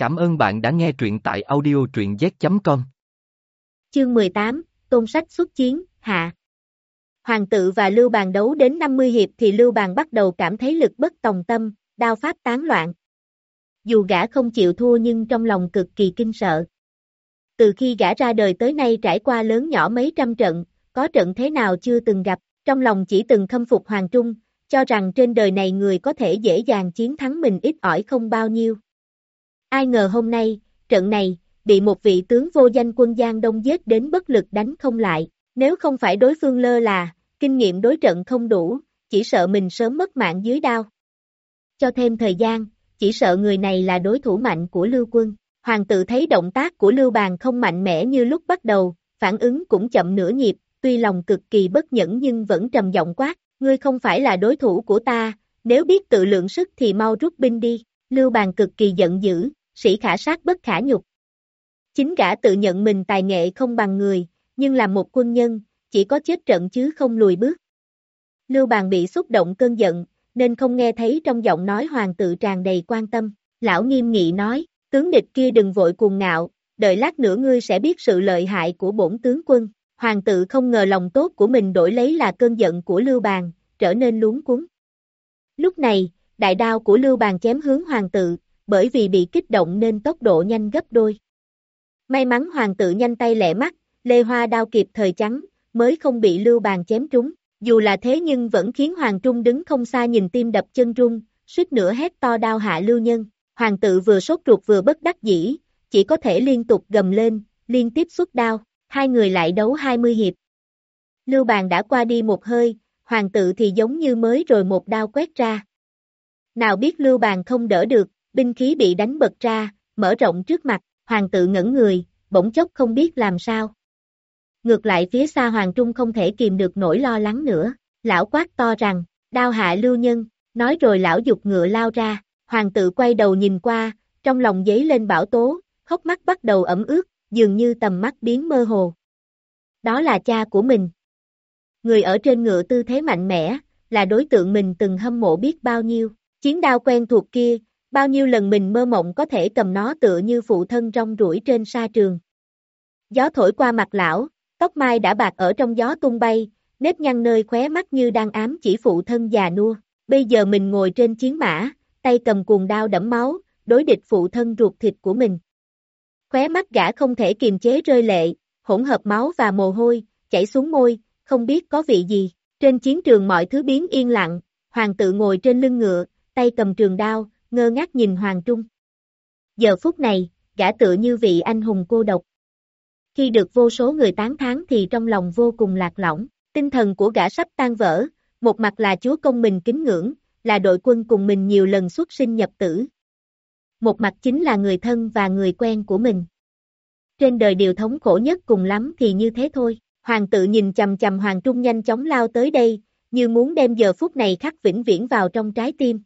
Cảm ơn bạn đã nghe truyện tại audio truyện z.com. Chương 18, Tôn sách xuất chiến, hạ. Hoàng tự và Lưu Bàn đấu đến 50 hiệp thì Lưu Bàn bắt đầu cảm thấy lực bất tòng tâm, đao pháp tán loạn. Dù gã không chịu thua nhưng trong lòng cực kỳ kinh sợ. Từ khi gã ra đời tới nay trải qua lớn nhỏ mấy trăm trận, có trận thế nào chưa từng gặp, trong lòng chỉ từng khâm phục Hoàng Trung, cho rằng trên đời này người có thể dễ dàng chiến thắng mình ít ỏi không bao nhiêu. Ai ngờ hôm nay, trận này, bị một vị tướng vô danh quân Giang Đông giết đến bất lực đánh không lại, nếu không phải đối phương lơ là, kinh nghiệm đối trận không đủ, chỉ sợ mình sớm mất mạng dưới đao. Cho thêm thời gian, chỉ sợ người này là đối thủ mạnh của Lưu Quân. Hoàng tự thấy động tác của Lưu Bàn không mạnh mẽ như lúc bắt đầu, phản ứng cũng chậm nửa nhịp, tuy lòng cực kỳ bất nhẫn nhưng vẫn trầm giọng quát, ngươi không phải là đối thủ của ta, nếu biết tự lượng sức thì mau rút binh đi. Lưu Bàn cực kỳ giận dữ, sĩ khả sát bất khả nhục. Chính gã tự nhận mình tài nghệ không bằng người, nhưng làm một quân nhân, chỉ có chết trận chứ không lùi bước. Lưu Bàn bị xúc động cơn giận, nên không nghe thấy trong giọng nói hoàng tự tràn đầy quan tâm. Lão nghiêm nghị nói, tướng địch kia đừng vội cuồng ngạo, đợi lát nữa ngươi sẽ biết sự lợi hại của bổn tướng quân. Hoàng tự không ngờ lòng tốt của mình đổi lấy là cơn giận của Lưu Bàn, trở nên luống cuống. Lúc này, đại đao của Lưu Bàn chém hướng hoàng tự, bởi vì bị kích động nên tốc độ nhanh gấp đôi. May mắn hoàng tự nhanh tay lẹ mắt, Lê Hoa đao kịp thời trắng, mới không bị Lưu Bàn chém trúng. Dù là thế nhưng vẫn khiến Hoàng Trung đứng không xa nhìn tim đập chân rung, suýt nữa hét to đao hạ lưu nhân. Hoàng tự vừa sốt ruột vừa bất đắc dĩ, chỉ có thể liên tục gầm lên, liên tiếp xuất đao, hai người lại đấu 20 hiệp. Lưu Bàn đã qua đi một hơi, hoàng tự thì giống như mới rồi một đao quét ra. Nào biết Lưu Bàn không đỡ được, binh khí bị đánh bật ra, mở rộng trước mặt, hoàng tự ngẩn người, bỗng chốc không biết làm sao. Ngược lại phía xa Hoàng Trung không thể kìm được nỗi lo lắng nữa, lão quát to rằng, đao hạ lưu nhân, nói rồi lão dục ngựa lao ra, hoàng tự quay đầu nhìn qua, trong lòng giấy lên bảo tố, hốc mắt bắt đầu ẩm ướt, dường như tầm mắt biến mơ hồ. Đó là cha của mình. Người ở trên ngựa tư thế mạnh mẽ, là đối tượng mình từng hâm mộ biết bao nhiêu, chiến đao quen thuộc kia, bao nhiêu lần mình mơ mộng có thể cầm nó tựa như phụ thân rong ruổi trên sa trường. Gió thổi qua mặt lão, Tóc mai đã bạc ở trong gió tung bay, nếp nhăn nơi khóe mắt như đang ám chỉ phụ thân già nua. Bây giờ mình ngồi trên chiến mã, tay cầm cuồng đao đẫm máu, đối địch phụ thân ruột thịt của mình. Khóe mắt gã không thể kiềm chế rơi lệ, hỗn hợp máu và mồ hôi, chảy xuống môi, không biết có vị gì. Trên chiến trường mọi thứ biến yên lặng, hoàng tự ngồi trên lưng ngựa, tay cầm trường đao, ngơ ngác nhìn hoàng trung. Giờ phút này, gã tựa như vị anh hùng cô độc, khi được vô số người tán thán thì trong lòng vô cùng lạc lõng, tinh thần của gã sắp tan vỡ, một mặt là chúa công mình kính ngưỡng, là đội quân cùng mình nhiều lần xuất sinh nhập tử. Một mặt chính là người thân và người quen của mình. Trên đời điều thống khổ nhất cùng lắm thì như thế thôi, hoàng tự nhìn chầm chầm hoàng trung nhanh chóng lao tới đây, như muốn đem giờ phút này khắc vĩnh viễn vào trong trái tim.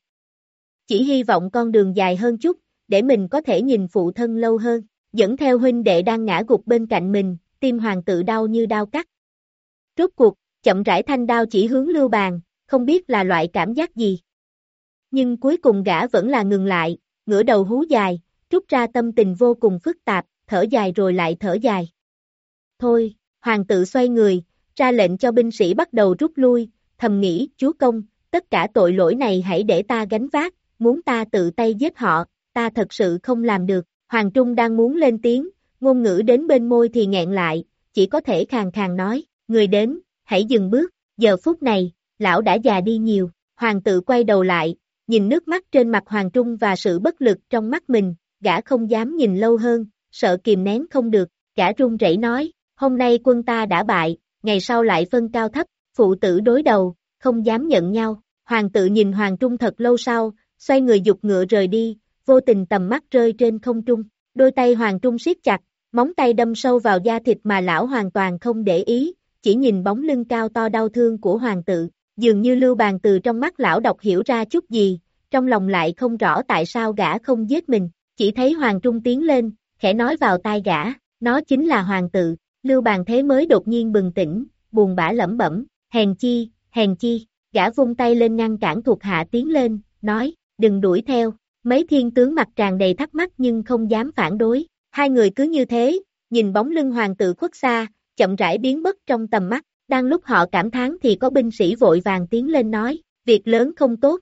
Chỉ hy vọng con đường dài hơn chút, để mình có thể nhìn phụ thân lâu hơn dẫn theo huynh đệ đang ngã gục bên cạnh mình, tim hoàng tự đau như đau cắt. Rốt cuộc, chậm rãi thanh đao chỉ hướng lưu bàn, không biết là loại cảm giác gì. Nhưng cuối cùng gã vẫn là ngừng lại, ngửa đầu hú dài, rút ra tâm tình vô cùng phức tạp, thở dài rồi lại thở dài. Thôi, hoàng tự xoay người, ra lệnh cho binh sĩ bắt đầu rút lui, thầm nghĩ, chúa công, tất cả tội lỗi này hãy để ta gánh vác, muốn ta tự tay giết họ, ta thật sự không làm được. Hoàng Trung đang muốn lên tiếng, ngôn ngữ đến bên môi thì nghẹn lại, chỉ có thể khàn khàn nói, người đến, hãy dừng bước, giờ phút này, lão đã già đi nhiều, hoàng tự quay đầu lại, nhìn nước mắt trên mặt Hoàng Trung và sự bất lực trong mắt mình, gã không dám nhìn lâu hơn, sợ kìm nén không được, gã run rẩy nói, hôm nay quân ta đã bại, ngày sau lại phân cao thấp, phụ tử đối đầu, không dám nhận nhau, hoàng tự nhìn Hoàng Trung thật lâu sau, xoay người dục ngựa rời đi, vô tình tầm mắt rơi trên không trung, đôi tay hoàng trung siết chặt, móng tay đâm sâu vào da thịt mà lão hoàn toàn không để ý, chỉ nhìn bóng lưng cao to đau thương của hoàng tự, dường như lưu bàn từ trong mắt lão đọc hiểu ra chút gì, trong lòng lại không rõ tại sao gã không giết mình, chỉ thấy hoàng trung tiến lên, khẽ nói vào tai gã, nó chính là hoàng tự, lưu bàn thế mới đột nhiên bừng tỉnh, buồn bã lẩm bẩm, hèn chi, hèn chi, gã vung tay lên ngăn cản thuộc hạ tiến lên, nói, đừng đuổi theo, Mấy thiên tướng mặt tràn đầy thắc mắc nhưng không dám phản đối. Hai người cứ như thế, nhìn bóng lưng hoàng tử khuất xa, chậm rãi biến mất trong tầm mắt. Đang lúc họ cảm thán thì có binh sĩ vội vàng tiến lên nói, việc lớn không tốt.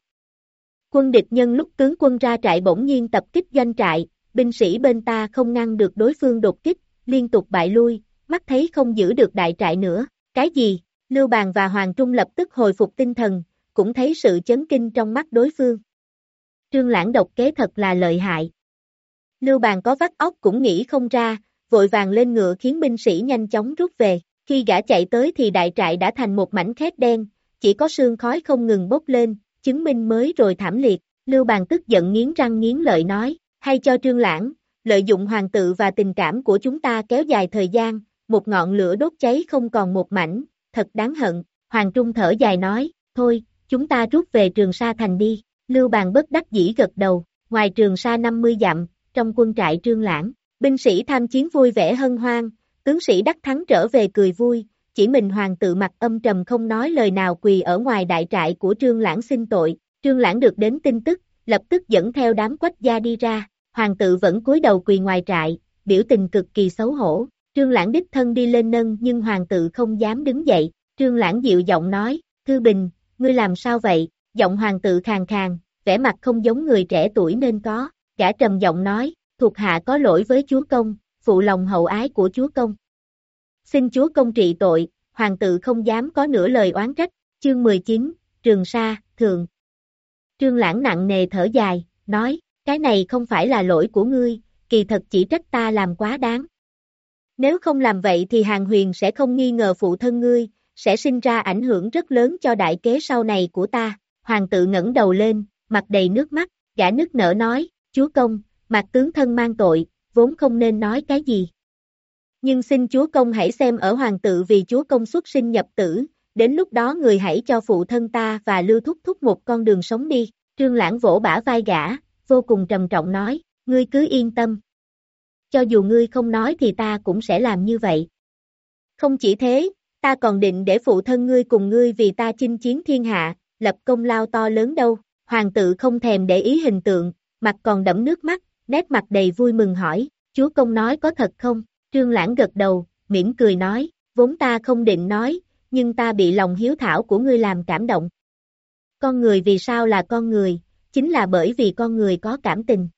Quân địch nhân lúc tướng quân ra trại bỗng nhiên tập kích doanh trại, binh sĩ bên ta không ngăn được đối phương đột kích, liên tục bại lui, mắt thấy không giữ được đại trại nữa. Cái gì? Lưu Bàn và Hoàng Trung lập tức hồi phục tinh thần, cũng thấy sự chấn kinh trong mắt đối phương. Trương Lãng độc kế thật là lợi hại. Lưu Bàn có vắt óc cũng nghĩ không ra, vội vàng lên ngựa khiến binh sĩ nhanh chóng rút về. Khi gã chạy tới thì đại trại đã thành một mảnh khét đen, chỉ có sương khói không ngừng bốc lên, chứng minh mới rồi thảm liệt. Lưu Bàn tức giận nghiến răng nghiến lợi nói, hay cho Trương Lãng, lợi dụng hoàng tự và tình cảm của chúng ta kéo dài thời gian, một ngọn lửa đốt cháy không còn một mảnh, thật đáng hận. Hoàng Trung thở dài nói, thôi, chúng ta rút về Trường Sa Thành đi. Lưu Bàn bất đắc dĩ gật đầu, ngoài Trường xa 50 dặm, trong quân trại Trương Lãng, binh sĩ tham chiến vui vẻ hân hoan, tướng sĩ đắc thắng trở về cười vui, chỉ mình hoàng tự mặt âm trầm không nói lời nào quỳ ở ngoài đại trại của Trương Lãng xin tội. Trương Lãng được đến tin tức, lập tức dẫn theo đám quách gia đi ra, hoàng tự vẫn cúi đầu quỳ ngoài trại, biểu tình cực kỳ xấu hổ. Trương Lãng đích thân đi lên nâng nhưng hoàng tự không dám đứng dậy. Trương Lãng dịu giọng nói, Thư Bình, ngươi làm sao vậy? Giọng hoàng tự khàn khàn, vẻ mặt không giống người trẻ tuổi nên có. Gã trầm giọng nói, thuộc hạ có lỗi với chúa công, phụ lòng hậu ái của chúa công. Xin chúa công trị tội, hoàng tự không dám có nửa lời oán trách. Chương 19, Trường Sa, Thường. Trương Lãng nặng nề thở dài, nói, cái này không phải là lỗi của ngươi, kỳ thật chỉ trách ta làm quá đáng. Nếu không làm vậy thì Hàng Huyền sẽ không nghi ngờ phụ thân ngươi, sẽ sinh ra ảnh hưởng rất lớn cho đại kế sau này của ta. Hoàng tự ngẩng đầu lên, mặt đầy nước mắt, gã nức nở nói, chúa công, mặt tướng thân mang tội, vốn không nên nói cái gì. Nhưng xin chúa công hãy xem ở hoàng tự vì chúa công xuất sinh nhập tử, đến lúc đó người hãy cho phụ thân ta và lưu thúc thúc một con đường sống đi. Trương Lãng vỗ bả vai gã, vô cùng trầm trọng nói, ngươi cứ yên tâm. Cho dù ngươi không nói thì ta cũng sẽ làm như vậy. Không chỉ thế, ta còn định để phụ thân ngươi cùng ngươi vì ta chinh chiến thiên hạ, lập công lao to lớn đâu. Hoàng tự không thèm để ý hình tượng, mặt còn đẫm nước mắt, nét mặt đầy vui mừng hỏi, chúa công nói có thật không? Trương Lãng gật đầu, mỉm cười nói, vốn ta không định nói, nhưng ta bị lòng hiếu thảo của ngươi làm cảm động. Con người vì sao là con người, chính là bởi vì con người có cảm tình.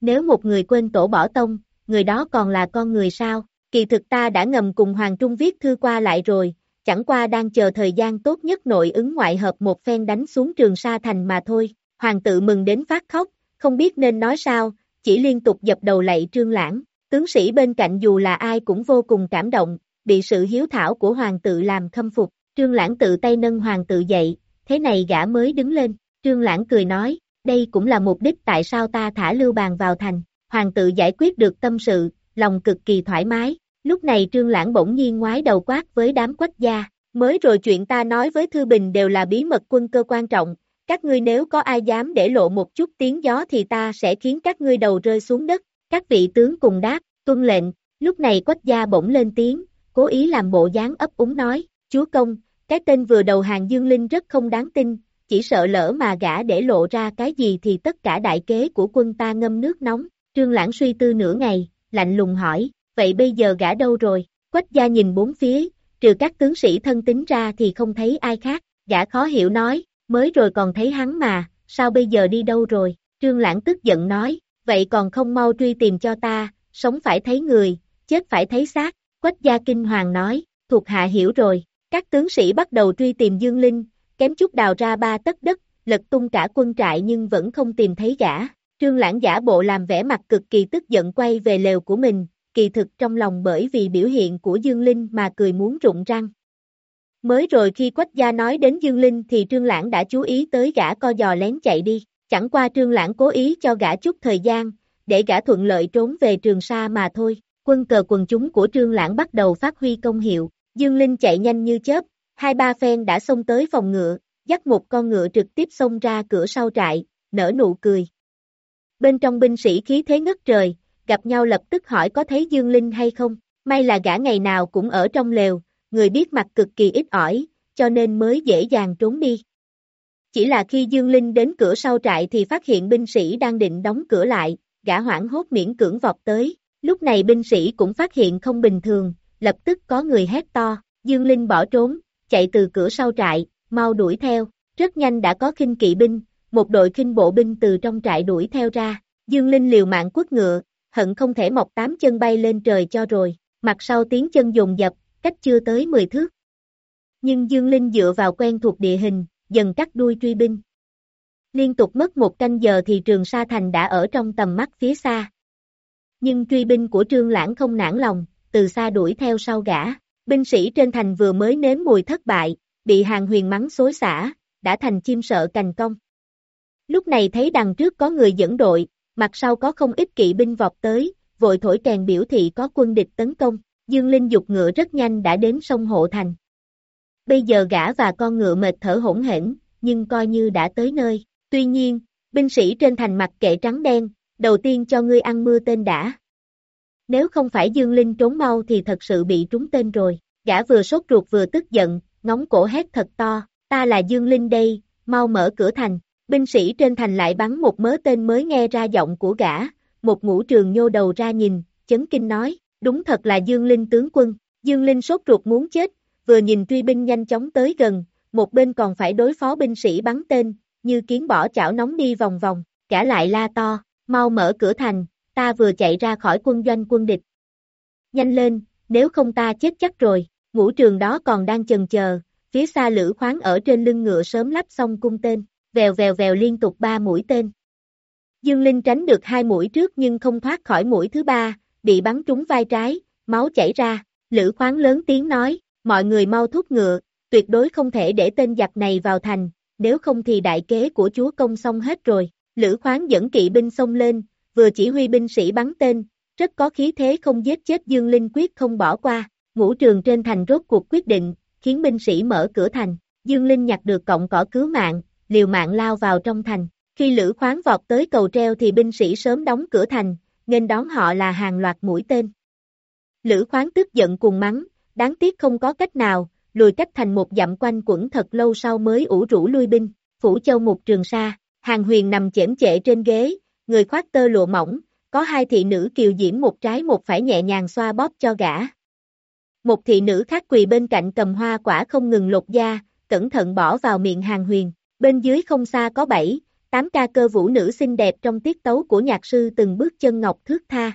Nếu một người quên tổ bỏ tông, người đó còn là con người sao? Kỳ thực ta đã ngầm cùng Hoàng Trung viết thư qua lại rồi, chẳng qua đang chờ thời gian tốt nhất nội ứng ngoại hợp một phen đánh xuống trường Sa Thành mà thôi. Hoàng tự mừng đến phát khóc, không biết nên nói sao, chỉ liên tục dập đầu lạy trương lãng. Tướng sĩ bên cạnh dù là ai cũng vô cùng cảm động, bị sự hiếu thảo của hoàng tự làm khâm phục. Trương lãng tự tay nâng hoàng tự dậy, thế này gã mới đứng lên. Trương lãng cười nói, đây cũng là mục đích tại sao ta thả lưu bàn vào thành. Hoàng tự giải quyết được tâm sự, lòng cực kỳ thoải mái. Lúc này trương lãng bỗng nhiên ngoái đầu quát với đám quách gia. Mới rồi chuyện ta nói với Thư Bình đều là bí mật quân cơ quan trọng, các ngươi nếu có ai dám để lộ một chút tiếng gió thì ta sẽ khiến các ngươi đầu rơi xuống đất, các vị tướng cùng đáp, tuân lệnh, lúc này quách gia bỗng lên tiếng, cố ý làm bộ dáng ấp úng nói, chúa công, cái tên vừa đầu hàng Dương Linh rất không đáng tin, chỉ sợ lỡ mà gã để lộ ra cái gì thì tất cả đại kế của quân ta ngâm nước nóng, trương lãng suy tư nửa ngày, lạnh lùng hỏi, vậy bây giờ gã đâu rồi, quách gia nhìn bốn phía, trừ các tướng sĩ thân tính ra thì không thấy ai khác, gã khó hiểu nói, mới rồi còn thấy hắn mà, sao bây giờ đi đâu rồi, trương lãng tức giận nói, vậy còn không mau truy tìm cho ta, sống phải thấy người, chết phải thấy xác, quách gia kinh hoàng nói, thuộc hạ hiểu rồi, các tướng sĩ bắt đầu truy tìm Dương Linh, kém chút đào ra ba tấc đất, lật tung cả quân trại nhưng vẫn không tìm thấy gã, trương lãng giả bộ làm vẻ mặt cực kỳ tức giận quay về lều của mình, kỳ thực trong lòng bởi vì biểu hiện của Dương Linh mà cười muốn rụng răng. Mới rồi khi Quách Gia nói đến Dương Linh thì Trương Lãng đã chú ý tới gã co giò lén chạy đi, chẳng qua Trương Lãng cố ý cho gã chút thời gian, để gã thuận lợi trốn về Trường Sa mà thôi. Quân cờ quần chúng của Trương Lãng bắt đầu phát huy công hiệu, Dương Linh chạy nhanh như chớp, hai ba phen đã xông tới phòng ngựa, dắt một con ngựa trực tiếp xông ra cửa sau trại, nở nụ cười. Bên trong binh sĩ khí thế ngất trời, gặp nhau lập tức hỏi có thấy Dương Linh hay không, may là gã ngày nào cũng ở trong lều, người biết mặt cực kỳ ít ỏi, cho nên mới dễ dàng trốn đi. Chỉ là khi Dương Linh đến cửa sau trại thì phát hiện binh sĩ đang định đóng cửa lại, gã hoảng hốt miễn cưỡng vọt tới. Lúc này binh sĩ cũng phát hiện không bình thường, lập tức có người hét to, Dương Linh bỏ trốn, chạy từ cửa sau trại, mau đuổi theo, rất nhanh đã có khinh kỵ binh, một đội khinh bộ binh từ trong trại đuổi theo ra, Dương Linh liều mạng quất ngựa, hận không thể mọc tám chân bay lên trời cho rồi, mặt sau tiếng chân dồn dập, cách chưa tới 10 thước. Nhưng Dương Linh dựa vào quen thuộc địa hình, dần cắt đuôi truy binh. Liên tục mất một canh giờ thì trường Sa Thành đã ở trong tầm mắt phía xa. Nhưng truy binh của Trương Lãng không nản lòng, từ xa đuổi theo sau gã. Binh sĩ trên thành vừa mới nếm mùi thất bại, bị hàng huyền mắng xối xả, đã thành chim sợ cành công. Lúc này thấy đằng trước có người dẫn đội, mặt sau có không ít kỵ binh vọt tới, vội thổi kèn biểu thị có quân địch tấn công, Dương Linh dục ngựa rất nhanh đã đến sông Hộ Thành. Bây giờ gã và con ngựa mệt thở hỗn hển, nhưng coi như đã tới nơi. Tuy nhiên, binh sĩ trên thành mặt kệ trắng đen, đầu tiên cho ngươi ăn mưa tên đã. Nếu không phải Dương Linh trốn mau thì thật sự bị trúng tên rồi. Gã vừa sốt ruột vừa tức giận, ngóng cổ hét thật to, ta là Dương Linh đây, mau mở cửa thành. Binh sĩ trên thành lại bắn một mớ tên mới nghe ra giọng của gã, một ngũ trường nhô đầu ra nhìn, chấn kinh nói, đúng thật là Dương Linh tướng quân. Dương Linh sốt ruột muốn chết, vừa nhìn truy binh nhanh chóng tới gần, một bên còn phải đối phó binh sĩ bắn tên, như kiến bỏ chảo nóng đi vòng vòng, cả lại la to, mau mở cửa thành, ta vừa chạy ra khỏi quân doanh quân địch. Nhanh lên, nếu không ta chết chắc rồi, ngũ trường đó còn đang chần chờ, phía xa lữ khoáng ở trên lưng ngựa sớm lắp xong cung tên, vèo vèo vèo liên tục ba mũi tên. Dương Linh tránh được hai mũi trước nhưng không thoát khỏi mũi thứ ba, bị bắn trúng vai trái, máu chảy ra, lữ khoáng lớn tiếng nói, mọi người mau thúc ngựa, tuyệt đối không thể để tên giặc này vào thành, nếu không thì đại kế của chúa công xong hết rồi. Lữ khoáng dẫn kỵ binh xông lên, vừa chỉ huy binh sĩ bắn tên, rất có khí thế không giết chết Dương Linh quyết không bỏ qua, ngũ trường trên thành rốt cuộc quyết định, khiến binh sĩ mở cửa thành, Dương Linh nhặt được cọng cỏ cứu mạng, liều mạng lao vào trong thành, khi lữ khoáng vọt tới cầu treo thì binh sĩ sớm đóng cửa thành, nên đón họ là hàng loạt mũi tên. Lữ khoáng tức giận cùng mắng, đáng tiếc không có cách nào, lùi cách thành một dặm quanh quẩn thật lâu sau mới ủ rũ lui binh, phủ châu một trường sa, hàng huyền nằm chễm chệ trên ghế, người khoác tơ lụa mỏng, có hai thị nữ kiều diễm một trái một phải nhẹ nhàng xoa bóp cho gã. Một thị nữ khác quỳ bên cạnh cầm hoa quả không ngừng lột da, cẩn thận bỏ vào miệng hàng huyền, bên dưới không xa có bảy, tám ca cơ vũ nữ xinh đẹp trong tiết tấu của nhạc sư từng bước chân ngọc thước tha.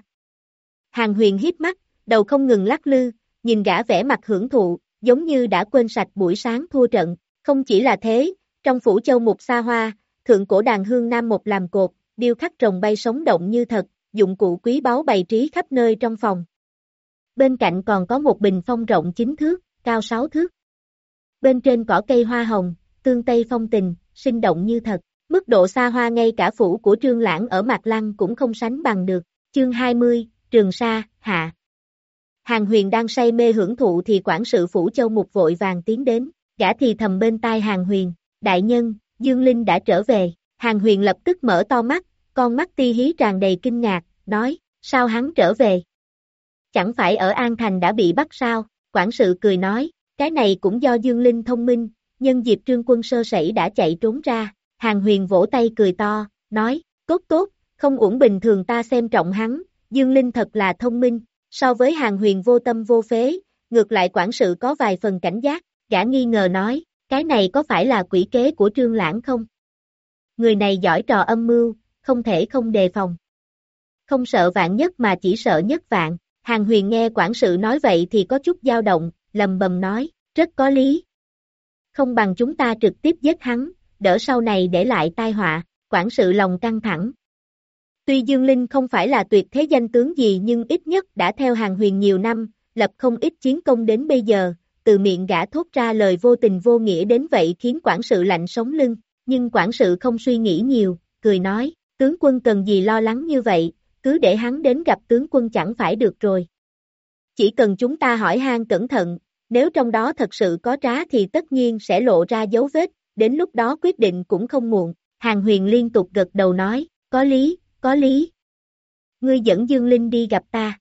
Hàng huyền hiếp mắt, đầu không ngừng lắc lư, nhìn gã vẻ mặt hưởng thụ, giống như đã quên sạch buổi sáng thua trận, không chỉ là thế, trong phủ châu mục xa hoa, thượng cổ đàn hương nam một làm cột, điêu khắc rồng bay sống động như thật, dụng cụ quý báu bày trí khắp nơi trong phòng. Bên cạnh còn có một bình phong rộng 9 thước, cao 6 thước. Bên trên cỏ cây hoa hồng, tương tây phong tình, sinh động như thật. Mức độ xa hoa ngay cả phủ của Trương Lãng ở Mạc Lăng cũng không sánh bằng được. Chương 20, Trường Sa, Hạ. Hàng huyền đang say mê hưởng thụ thì quản sự phủ châu mục vội vàng tiến đến, gã thì thầm bên tai hàng huyền, đại nhân, Dương Linh đã trở về, hàng huyền lập tức mở to mắt, con mắt ti hí tràn đầy kinh ngạc, nói, sao hắn trở về? Chẳng phải ở An Thành đã bị bắt sao, quản sự cười nói, cái này cũng do Dương Linh thông minh, nhân dịp trương quân sơ sẩy đã chạy trốn ra, hàng huyền vỗ tay cười to, nói, tốt tốt, không uổng bình thường ta xem trọng hắn, Dương Linh thật là thông minh, So với hàng huyền vô tâm vô phế, ngược lại quản sự có vài phần cảnh giác, gã nghi ngờ nói, cái này có phải là quỷ kế của trương lãng không? Người này giỏi trò âm mưu, không thể không đề phòng. Không sợ vạn nhất mà chỉ sợ nhất vạn, hàng huyền nghe quản sự nói vậy thì có chút dao động, lầm bầm nói, rất có lý. Không bằng chúng ta trực tiếp giết hắn, đỡ sau này để lại tai họa, quản sự lòng căng thẳng, Tuy Dương Linh không phải là tuyệt thế danh tướng gì nhưng ít nhất đã theo hàng huyền nhiều năm, lập không ít chiến công đến bây giờ, từ miệng gã thốt ra lời vô tình vô nghĩa đến vậy khiến quản sự lạnh sống lưng, nhưng quản sự không suy nghĩ nhiều, cười nói, tướng quân cần gì lo lắng như vậy, cứ để hắn đến gặp tướng quân chẳng phải được rồi. Chỉ cần chúng ta hỏi han cẩn thận, nếu trong đó thật sự có trá thì tất nhiên sẽ lộ ra dấu vết, đến lúc đó quyết định cũng không muộn. Hàng huyền liên tục gật đầu nói, có lý, có lý. Ngươi dẫn Dương Linh đi gặp ta.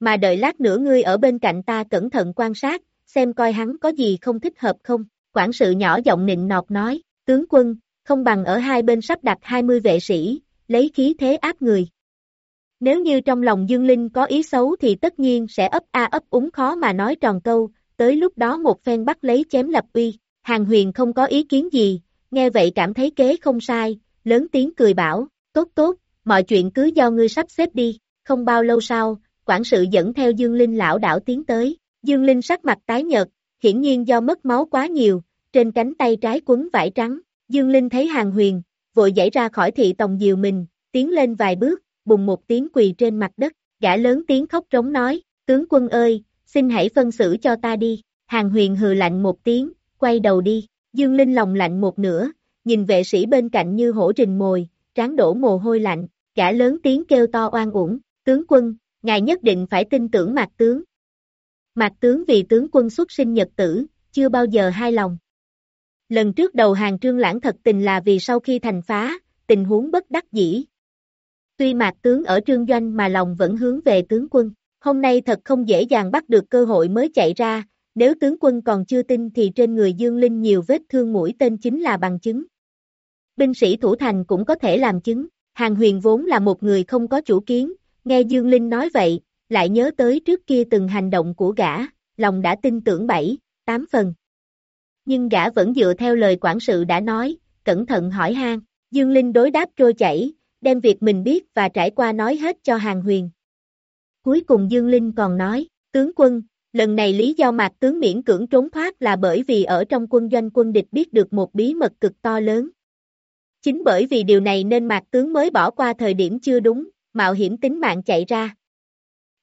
Mà đợi lát nữa ngươi ở bên cạnh ta cẩn thận quan sát, xem coi hắn có gì không thích hợp không. Quản sự nhỏ giọng nịnh nọt nói, tướng quân, không bằng ở hai bên sắp đặt 20 vệ sĩ, lấy khí thế áp người. Nếu như trong lòng Dương Linh có ý xấu thì tất nhiên sẽ ấp a ấp úng khó mà nói tròn câu, tới lúc đó một phen bắt lấy chém lập uy, Hàng Huyền không có ý kiến gì, nghe vậy cảm thấy kế không sai, lớn tiếng cười bảo, tốt tốt, mọi chuyện cứ do ngươi sắp xếp đi, không bao lâu sau, quản sự dẫn theo Dương Linh lão đảo tiến tới, Dương Linh sắc mặt tái nhợt, hiển nhiên do mất máu quá nhiều, trên cánh tay trái quấn vải trắng, Dương Linh thấy Hàng Huyền, vội dãy ra khỏi thị tòng diều mình, tiến lên vài bước, bùng một tiếng quỳ trên mặt đất, gã lớn tiếng khóc trống nói, tướng quân ơi, xin hãy phân xử cho ta đi, Hàng Huyền hừ lạnh một tiếng, quay đầu đi, Dương Linh lòng lạnh một nửa, nhìn vệ sĩ bên cạnh như hổ rình mồi, tráng đổ mồ hôi lạnh, gã lớn tiếng kêu to oan uổng, tướng quân, ngài nhất định phải tin tưởng mạc tướng. Mạc tướng vì tướng quân xuất sinh nhật tử, chưa bao giờ hai lòng. Lần trước đầu hàng trương lãng thật tình là vì sau khi thành phá, tình huống bất đắc dĩ. Tuy mạc tướng ở trương doanh mà lòng vẫn hướng về tướng quân, hôm nay thật không dễ dàng bắt được cơ hội mới chạy ra, nếu tướng quân còn chưa tin thì trên người Dương Linh nhiều vết thương mũi tên chính là bằng chứng. Binh sĩ thủ thành cũng có thể làm chứng, Hàng Huyền vốn là một người không có chủ kiến, nghe Dương Linh nói vậy, lại nhớ tới trước kia từng hành động của gã, lòng đã tin tưởng bảy, tám phần. Nhưng gã vẫn dựa theo lời quản sự đã nói, cẩn thận hỏi han, Dương Linh đối đáp trôi chảy, đem việc mình biết và trải qua nói hết cho Hàng Huyền. Cuối cùng Dương Linh còn nói, tướng quân, lần này lý do mạc tướng miễn cưỡng trốn thoát là bởi vì ở trong quân doanh quân địch biết được một bí mật cực to lớn. Chính bởi vì điều này nên mạc tướng mới bỏ qua thời điểm chưa đúng, mạo hiểm tính mạng chạy ra.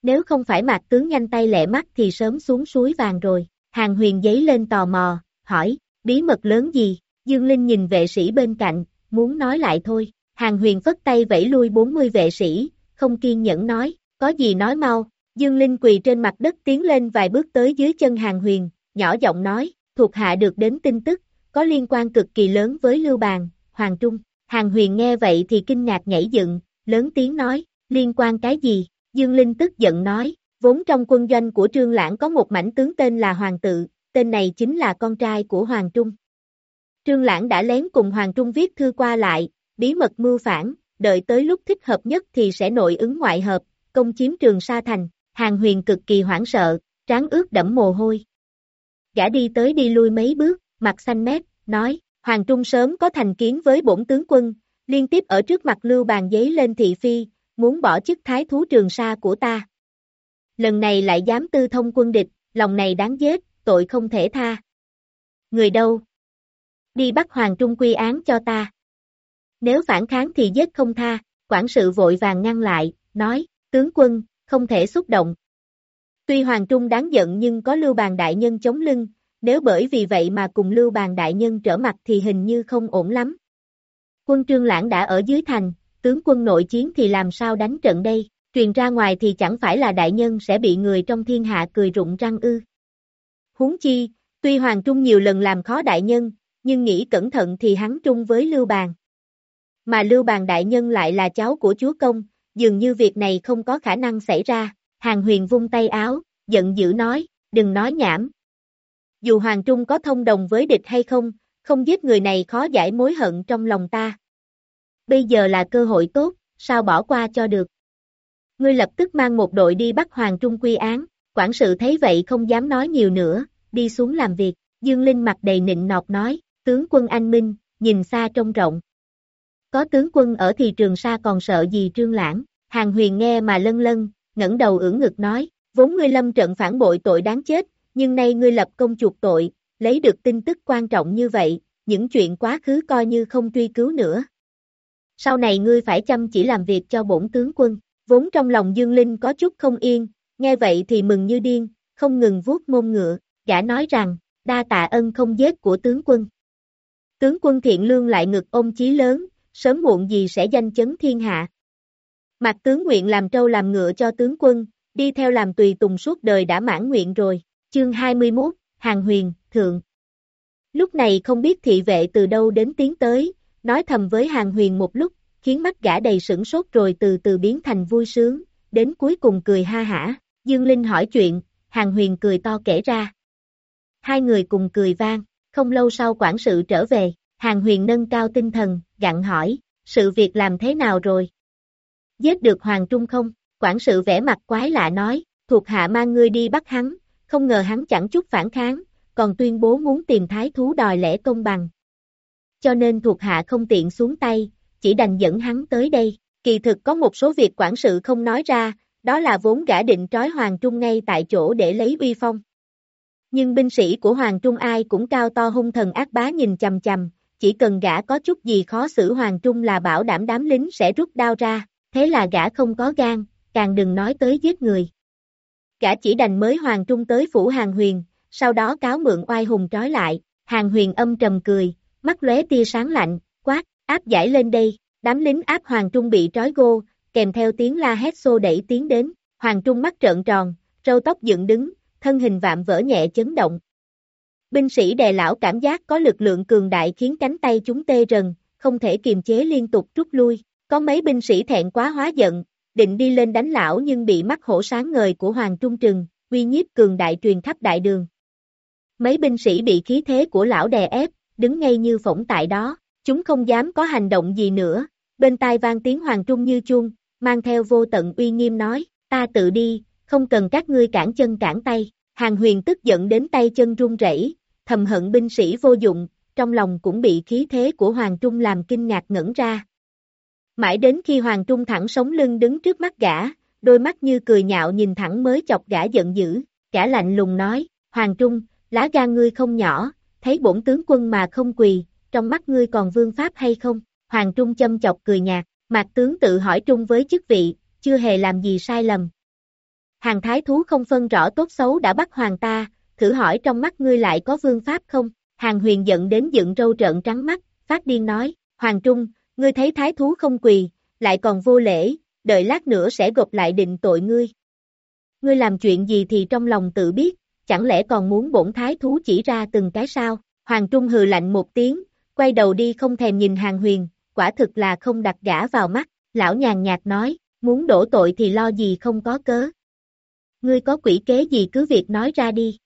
Nếu không phải mạc tướng nhanh tay lẹ mắt thì sớm xuống suối vàng rồi. Hàng huyền giấy lên tò mò, hỏi, bí mật lớn gì? Dương Linh nhìn vệ sĩ bên cạnh, muốn nói lại thôi. Hàng huyền phất tay vẫy lui 40 vệ sĩ, không kiên nhẫn nói, có gì nói mau. Dương Linh quỳ trên mặt đất tiến lên vài bước tới dưới chân hàng huyền, nhỏ giọng nói, thuộc hạ được đến tin tức, có liên quan cực kỳ lớn với Lưu Bàn, Hoàng Trung. Hàng huyền nghe vậy thì kinh ngạc nhảy dựng, lớn tiếng nói, liên quan cái gì? Dương Linh tức giận nói, vốn trong quân doanh của Trương Lãng có một mảnh tướng tên là Hoàng Tự, tên này chính là con trai của Hoàng Trung. Trương Lãng đã lén cùng Hoàng Trung viết thư qua lại, bí mật mưu phản, đợi tới lúc thích hợp nhất thì sẽ nội ứng ngoại hợp, công chiếm trường Sa Thành, Hàng huyền cực kỳ hoảng sợ, trán ướt đẫm mồ hôi. Gã đi tới đi lui mấy bước, mặt xanh mét, nói, Hoàng Trung sớm có thành kiến với bổn tướng quân, liên tiếp ở trước mặt lưu bàn giấy lên thị phi, muốn bỏ chức thái thú trường sa của ta. Lần này lại dám tư thông quân địch, lòng này đáng giết, tội không thể tha. Người đâu? Đi bắt Hoàng Trung quy án cho ta. Nếu phản kháng thì giết không tha, quản sự vội vàng ngăn lại, nói, tướng quân, không thể xúc động. Tuy Hoàng Trung đáng giận nhưng có lưu bàn đại nhân chống lưng, nếu bởi vì vậy mà cùng lưu bàn đại nhân trở mặt thì hình như không ổn lắm. Quân trương lãng đã ở dưới thành, tướng quân nội chiến thì làm sao đánh trận đây, truyền ra ngoài thì chẳng phải là đại nhân sẽ bị người trong thiên hạ cười rụng răng ư. Huống chi, tuy Hoàng Trung nhiều lần làm khó đại nhân, nhưng nghĩ cẩn thận thì hắn trung với Lưu Bàn. Mà Lưu Bàn đại nhân lại là cháu của chúa công, dường như việc này không có khả năng xảy ra, Hàng Huyền vung tay áo, giận dữ nói, đừng nói nhảm. Dù Hoàng Trung có thông đồng với địch hay không, không giết người này khó giải mối hận trong lòng ta. Bây giờ là cơ hội tốt, sao bỏ qua cho được. Ngươi lập tức mang một đội đi bắt Hoàng Trung quy án, quản sự thấy vậy không dám nói nhiều nữa, đi xuống làm việc, Dương Linh mặt đầy nịnh nọt nói, tướng quân anh minh, nhìn xa trông rộng. Có tướng quân ở thì trường sa còn sợ gì trương lãng, hàng huyền nghe mà lân lân, ngẩng đầu ưỡn ngực nói, vốn ngươi lâm trận phản bội tội đáng chết, nhưng nay ngươi lập công chuộc tội, lấy được tin tức quan trọng như vậy, những chuyện quá khứ coi như không truy cứu nữa. Sau này ngươi phải chăm chỉ làm việc cho bổn tướng quân, vốn trong lòng Dương Linh có chút không yên, nghe vậy thì mừng như điên, không ngừng vuốt mông ngựa, gã nói rằng, đa tạ ân không giết của tướng quân. Tướng quân thiện lương lại ngực ôm chí lớn, sớm muộn gì sẽ danh chấn thiên hạ. Mặt tướng nguyện làm trâu làm ngựa cho tướng quân, đi theo làm tùy tùng suốt đời đã mãn nguyện rồi. Chương 21, Hàng Huyền, Thượng. Lúc này không biết thị vệ từ đâu đến tiến tới, nói thầm với Hàng Huyền một lúc, khiến mắt gã đầy sửng sốt rồi từ từ biến thành vui sướng, đến cuối cùng cười ha hả. Dương Linh hỏi chuyện, Hàng Huyền cười to kể ra. Hai người cùng cười vang, không lâu sau quản sự trở về, Hàng huyền nâng cao tinh thần, gặn hỏi, sự việc làm thế nào rồi? Giết được Hoàng Trung không? Quản sự vẽ mặt quái lạ nói, thuộc hạ mang ngươi đi bắt hắn, không ngờ hắn chẳng chút phản kháng, còn tuyên bố muốn tìm thái thú đòi lẽ công bằng. Cho nên thuộc hạ không tiện xuống tay, chỉ đành dẫn hắn tới đây. Kỳ thực có một số việc quản sự không nói ra, đó là vốn gã định trói Hoàng Trung ngay tại chỗ để lấy uy phong. Nhưng binh sĩ của Hoàng Trung ai cũng cao to hung thần ác bá nhìn chầm chầm, chỉ cần gã có chút gì khó xử Hoàng Trung là bảo đảm đám lính sẽ rút đao ra, thế là gã không có gan, càng đừng nói tới giết người. Gã chỉ đành mới Hoàng Trung tới phủ Hàng Huyền, sau đó cáo mượn oai hùng trói lại, Hàng Huyền âm trầm cười, mắt lóe tia sáng lạnh, quát, áp giải lên đây, đám lính áp Hoàng Trung bị trói gô, kèm theo tiếng la hét xô đẩy tiến đến, Hoàng Trung mắt trợn tròn, râu tóc dựng đứng, thân hình vạm vỡ nhẹ chấn động. Binh sĩ đè lão cảm giác có lực lượng cường đại khiến cánh tay chúng tê rần, không thể kiềm chế liên tục rút lui, có mấy binh sĩ thẹn quá hóa giận, định đi lên đánh lão nhưng bị mắt hổ sáng ngời của Hoàng Trung Trừng, uy nhiếp cường đại truyền khắp đại đường. Mấy binh sĩ bị khí thế của lão đè ép, đứng ngay như phỏng tại đó, chúng không dám có hành động gì nữa, bên tai vang tiếng Hoàng Trung như chuông, mang theo vô tận uy nghiêm nói, ta tự đi, không cần các ngươi cản chân cản tay. Hàng huyền tức giận đến tay chân run rẩy, thầm hận binh sĩ vô dụng, trong lòng cũng bị khí thế của Hoàng Trung làm kinh ngạc ngẩn ra. Mãi đến khi Hoàng Trung thẳng sống lưng đứng trước mắt gã, đôi mắt như cười nhạo nhìn thẳng mới chọc gã giận dữ, gã lạnh lùng nói, Hoàng Trung, lá gan ngươi không nhỏ, thấy bổn tướng quân mà không quỳ, trong mắt ngươi còn vương pháp hay không? Hoàng Trung châm chọc cười nhạt, mạc tướng tự hỏi Trung với chức vị, chưa hề làm gì sai lầm, hàng thái thú không phân rõ tốt xấu đã bắt hoàng ta, thử hỏi trong mắt ngươi lại có vương pháp không? Hàng huyền giận đến dựng râu trợn trắng mắt, phát điên nói, Hoàng Trung, ngươi thấy thái thú không quỳ, lại còn vô lễ, đợi lát nữa sẽ gộp lại định tội ngươi. Ngươi làm chuyện gì thì trong lòng tự biết, chẳng lẽ còn muốn bổn thái thú chỉ ra từng cái sao? Hoàng Trung hừ lạnh một tiếng, quay đầu đi không thèm nhìn hàng huyền, quả thực là không đặt gã vào mắt, lão nhàn nhạt nói, muốn đổ tội thì lo gì không có cớ, ngươi có quỷ kế gì cứ việc nói ra đi.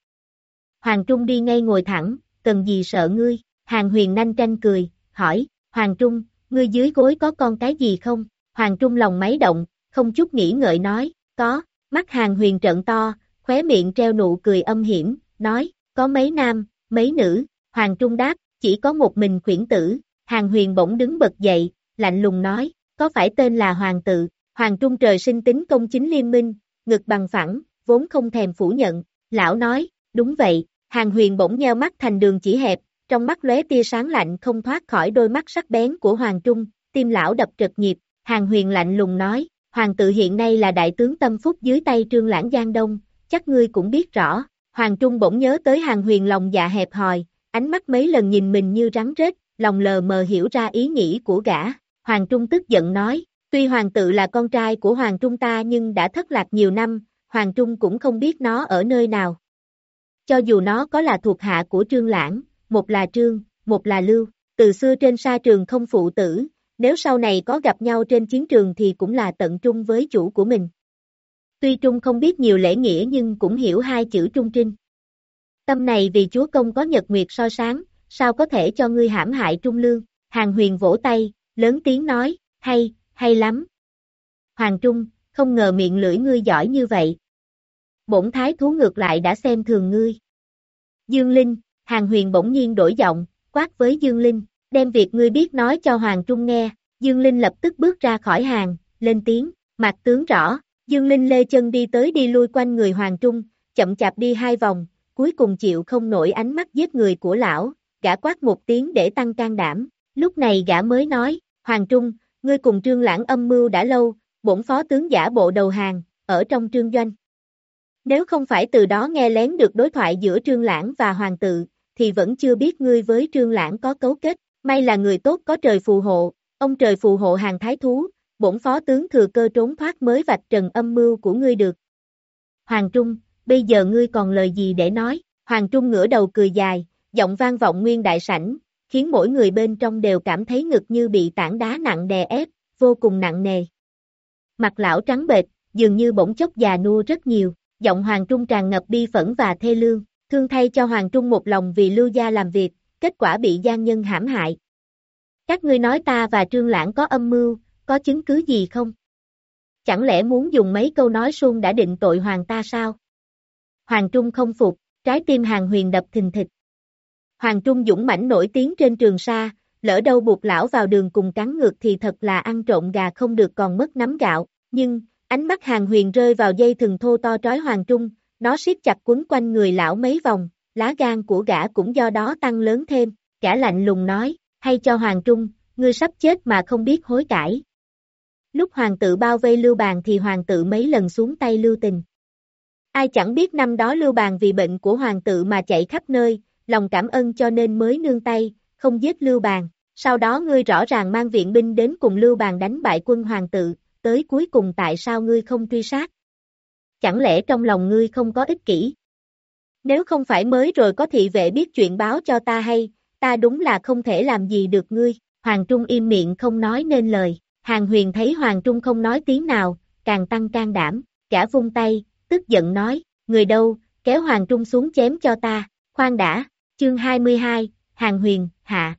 Hoàng Trung đi ngay ngồi thẳng, cần gì sợ ngươi, Hàng huyền nanh tranh cười, hỏi, Hoàng Trung, ngươi dưới gối có con cái gì không? Hoàng Trung lòng máy động, không chút nghĩ ngợi nói, có, mắt hàng huyền trận to, khóe miệng treo nụ cười âm hiểm, nói, có mấy nam, mấy nữ, Hoàng Trung đáp, chỉ có một mình khuyển tử, hàng huyền bỗng đứng bật dậy, lạnh lùng nói, có phải tên là Hoàng tự, Hoàng Trung trời sinh tính công chính liên minh, ngực bằng phẳng, vốn không thèm phủ nhận, lão nói, đúng vậy, hàng huyền bỗng nheo mắt thành đường chỉ hẹp, trong mắt lóe tia sáng lạnh không thoát khỏi đôi mắt sắc bén của Hoàng Trung, tim lão đập trật nhịp, hàng huyền lạnh lùng nói, Hoàng tự hiện nay là đại tướng tâm phúc dưới tay trương lãng Giang Đông, chắc ngươi cũng biết rõ, Hoàng Trung bỗng nhớ tới hàng huyền lòng dạ hẹp hòi, ánh mắt mấy lần nhìn mình như rắn rết, lòng lờ mờ hiểu ra ý nghĩ của gã, Hoàng Trung tức giận nói, tuy Hoàng tự là con trai của Hoàng Trung ta nhưng đã thất lạc nhiều năm, Hoàng Trung cũng không biết nó ở nơi nào. Cho dù nó có là thuộc hạ của Trương Lãng, một là Trương, một là Lưu, từ xưa trên sa trường không phụ tử, nếu sau này có gặp nhau trên chiến trường thì cũng là tận trung với chủ của mình. Tuy Trung không biết nhiều lễ nghĩa nhưng cũng hiểu hai chữ Trung Trinh. Tâm này vì chúa công có nhật nguyệt so sáng, sao có thể cho ngươi hãm hại Trung Lương, Hàng huyền vỗ tay, lớn tiếng nói, hay, hay lắm. Hoàng Trung, không ngờ miệng lưỡi ngươi giỏi như vậy. Bổn thái thú ngược lại đã xem thường ngươi. Dương Linh, Hàng Huyền bỗng nhiên đổi giọng, quát với Dương Linh, đem việc ngươi biết nói cho Hoàng Trung nghe. Dương Linh lập tức bước ra khỏi hàng, lên tiếng, mặt tướng rõ, Dương Linh lê chân đi tới đi lui quanh người Hoàng Trung, chậm chạp đi hai vòng, cuối cùng chịu không nổi ánh mắt giết người của lão, gã quát một tiếng để tăng can đảm, lúc này gã mới nói, Hoàng Trung, ngươi cùng trương lãng âm mưu đã lâu, bổn phó tướng giả bộ đầu hàng, ở trong trương doanh. Nếu không phải từ đó nghe lén được đối thoại giữa trương lãng và hoàng tự, thì vẫn chưa biết ngươi với trương lãng có cấu kết, may là người tốt có trời phù hộ, ông trời phù hộ hàng thái thú, bổn phó tướng thừa cơ trốn thoát mới vạch trần âm mưu của ngươi được. Hoàng Trung, bây giờ ngươi còn lời gì để nói? Hoàng Trung ngửa đầu cười dài, giọng vang vọng nguyên đại sảnh, khiến mỗi người bên trong đều cảm thấy ngực như bị tảng đá nặng đè ép, vô cùng nặng nề mặt lão trắng bệch, dường như bỗng chốc già nua rất nhiều, giọng Hoàng Trung tràn ngập bi phẫn và thê lương, thương thay cho Hoàng Trung một lòng vì lưu gia làm việc, kết quả bị gian nhân hãm hại, Các ngươi nói ta và Trương Lãng có âm mưu, có chứng cứ gì không? Chẳng lẽ muốn dùng mấy câu nói suông đã định tội hoàng ta sao? Hoàng Trung không phục, trái tim hàng huyền đập thình thịch. Hoàng Trung dũng mãnh nổi tiếng trên trường sa, lỡ đâu buộc lão vào đường cùng cắn ngược thì thật là ăn trộn gà không được còn mất nắm gạo, nhưng, ánh mắt hàng huyền rơi vào dây thừng thô to trói Hoàng Trung, nó siết chặt quấn quanh người lão mấy vòng, lá gan của gã cũng do đó tăng lớn thêm, gã lạnh lùng nói, hay cho Hoàng Trung, ngươi sắp chết mà không biết hối cải. Lúc hoàng tự bao vây lưu bàn thì hoàng tự mấy lần xuống tay lưu tình. Ai chẳng biết năm đó lưu bàn vì bệnh của hoàng tự mà chạy khắp nơi, lòng cảm ơn cho nên mới nương tay, không giết lưu bàn. Sau đó ngươi rõ ràng mang viện binh đến cùng lưu bàn đánh bại quân hoàng tự, tới cuối cùng tại sao ngươi không truy sát? Chẳng lẽ trong lòng ngươi không có ích kỷ? Nếu không phải mới rồi có thị vệ biết chuyện báo cho ta hay, ta đúng là không thể làm gì được ngươi. Hoàng Trung im miệng không nói nên lời. Hàng huyền thấy Hoàng Trung không nói tiếng nào, càng tăng can đảm, cả vung tay, tức giận nói, người đâu, kéo Hoàng Trung xuống chém cho ta, khoan đã, chương 22, Hàng huyền, hạ.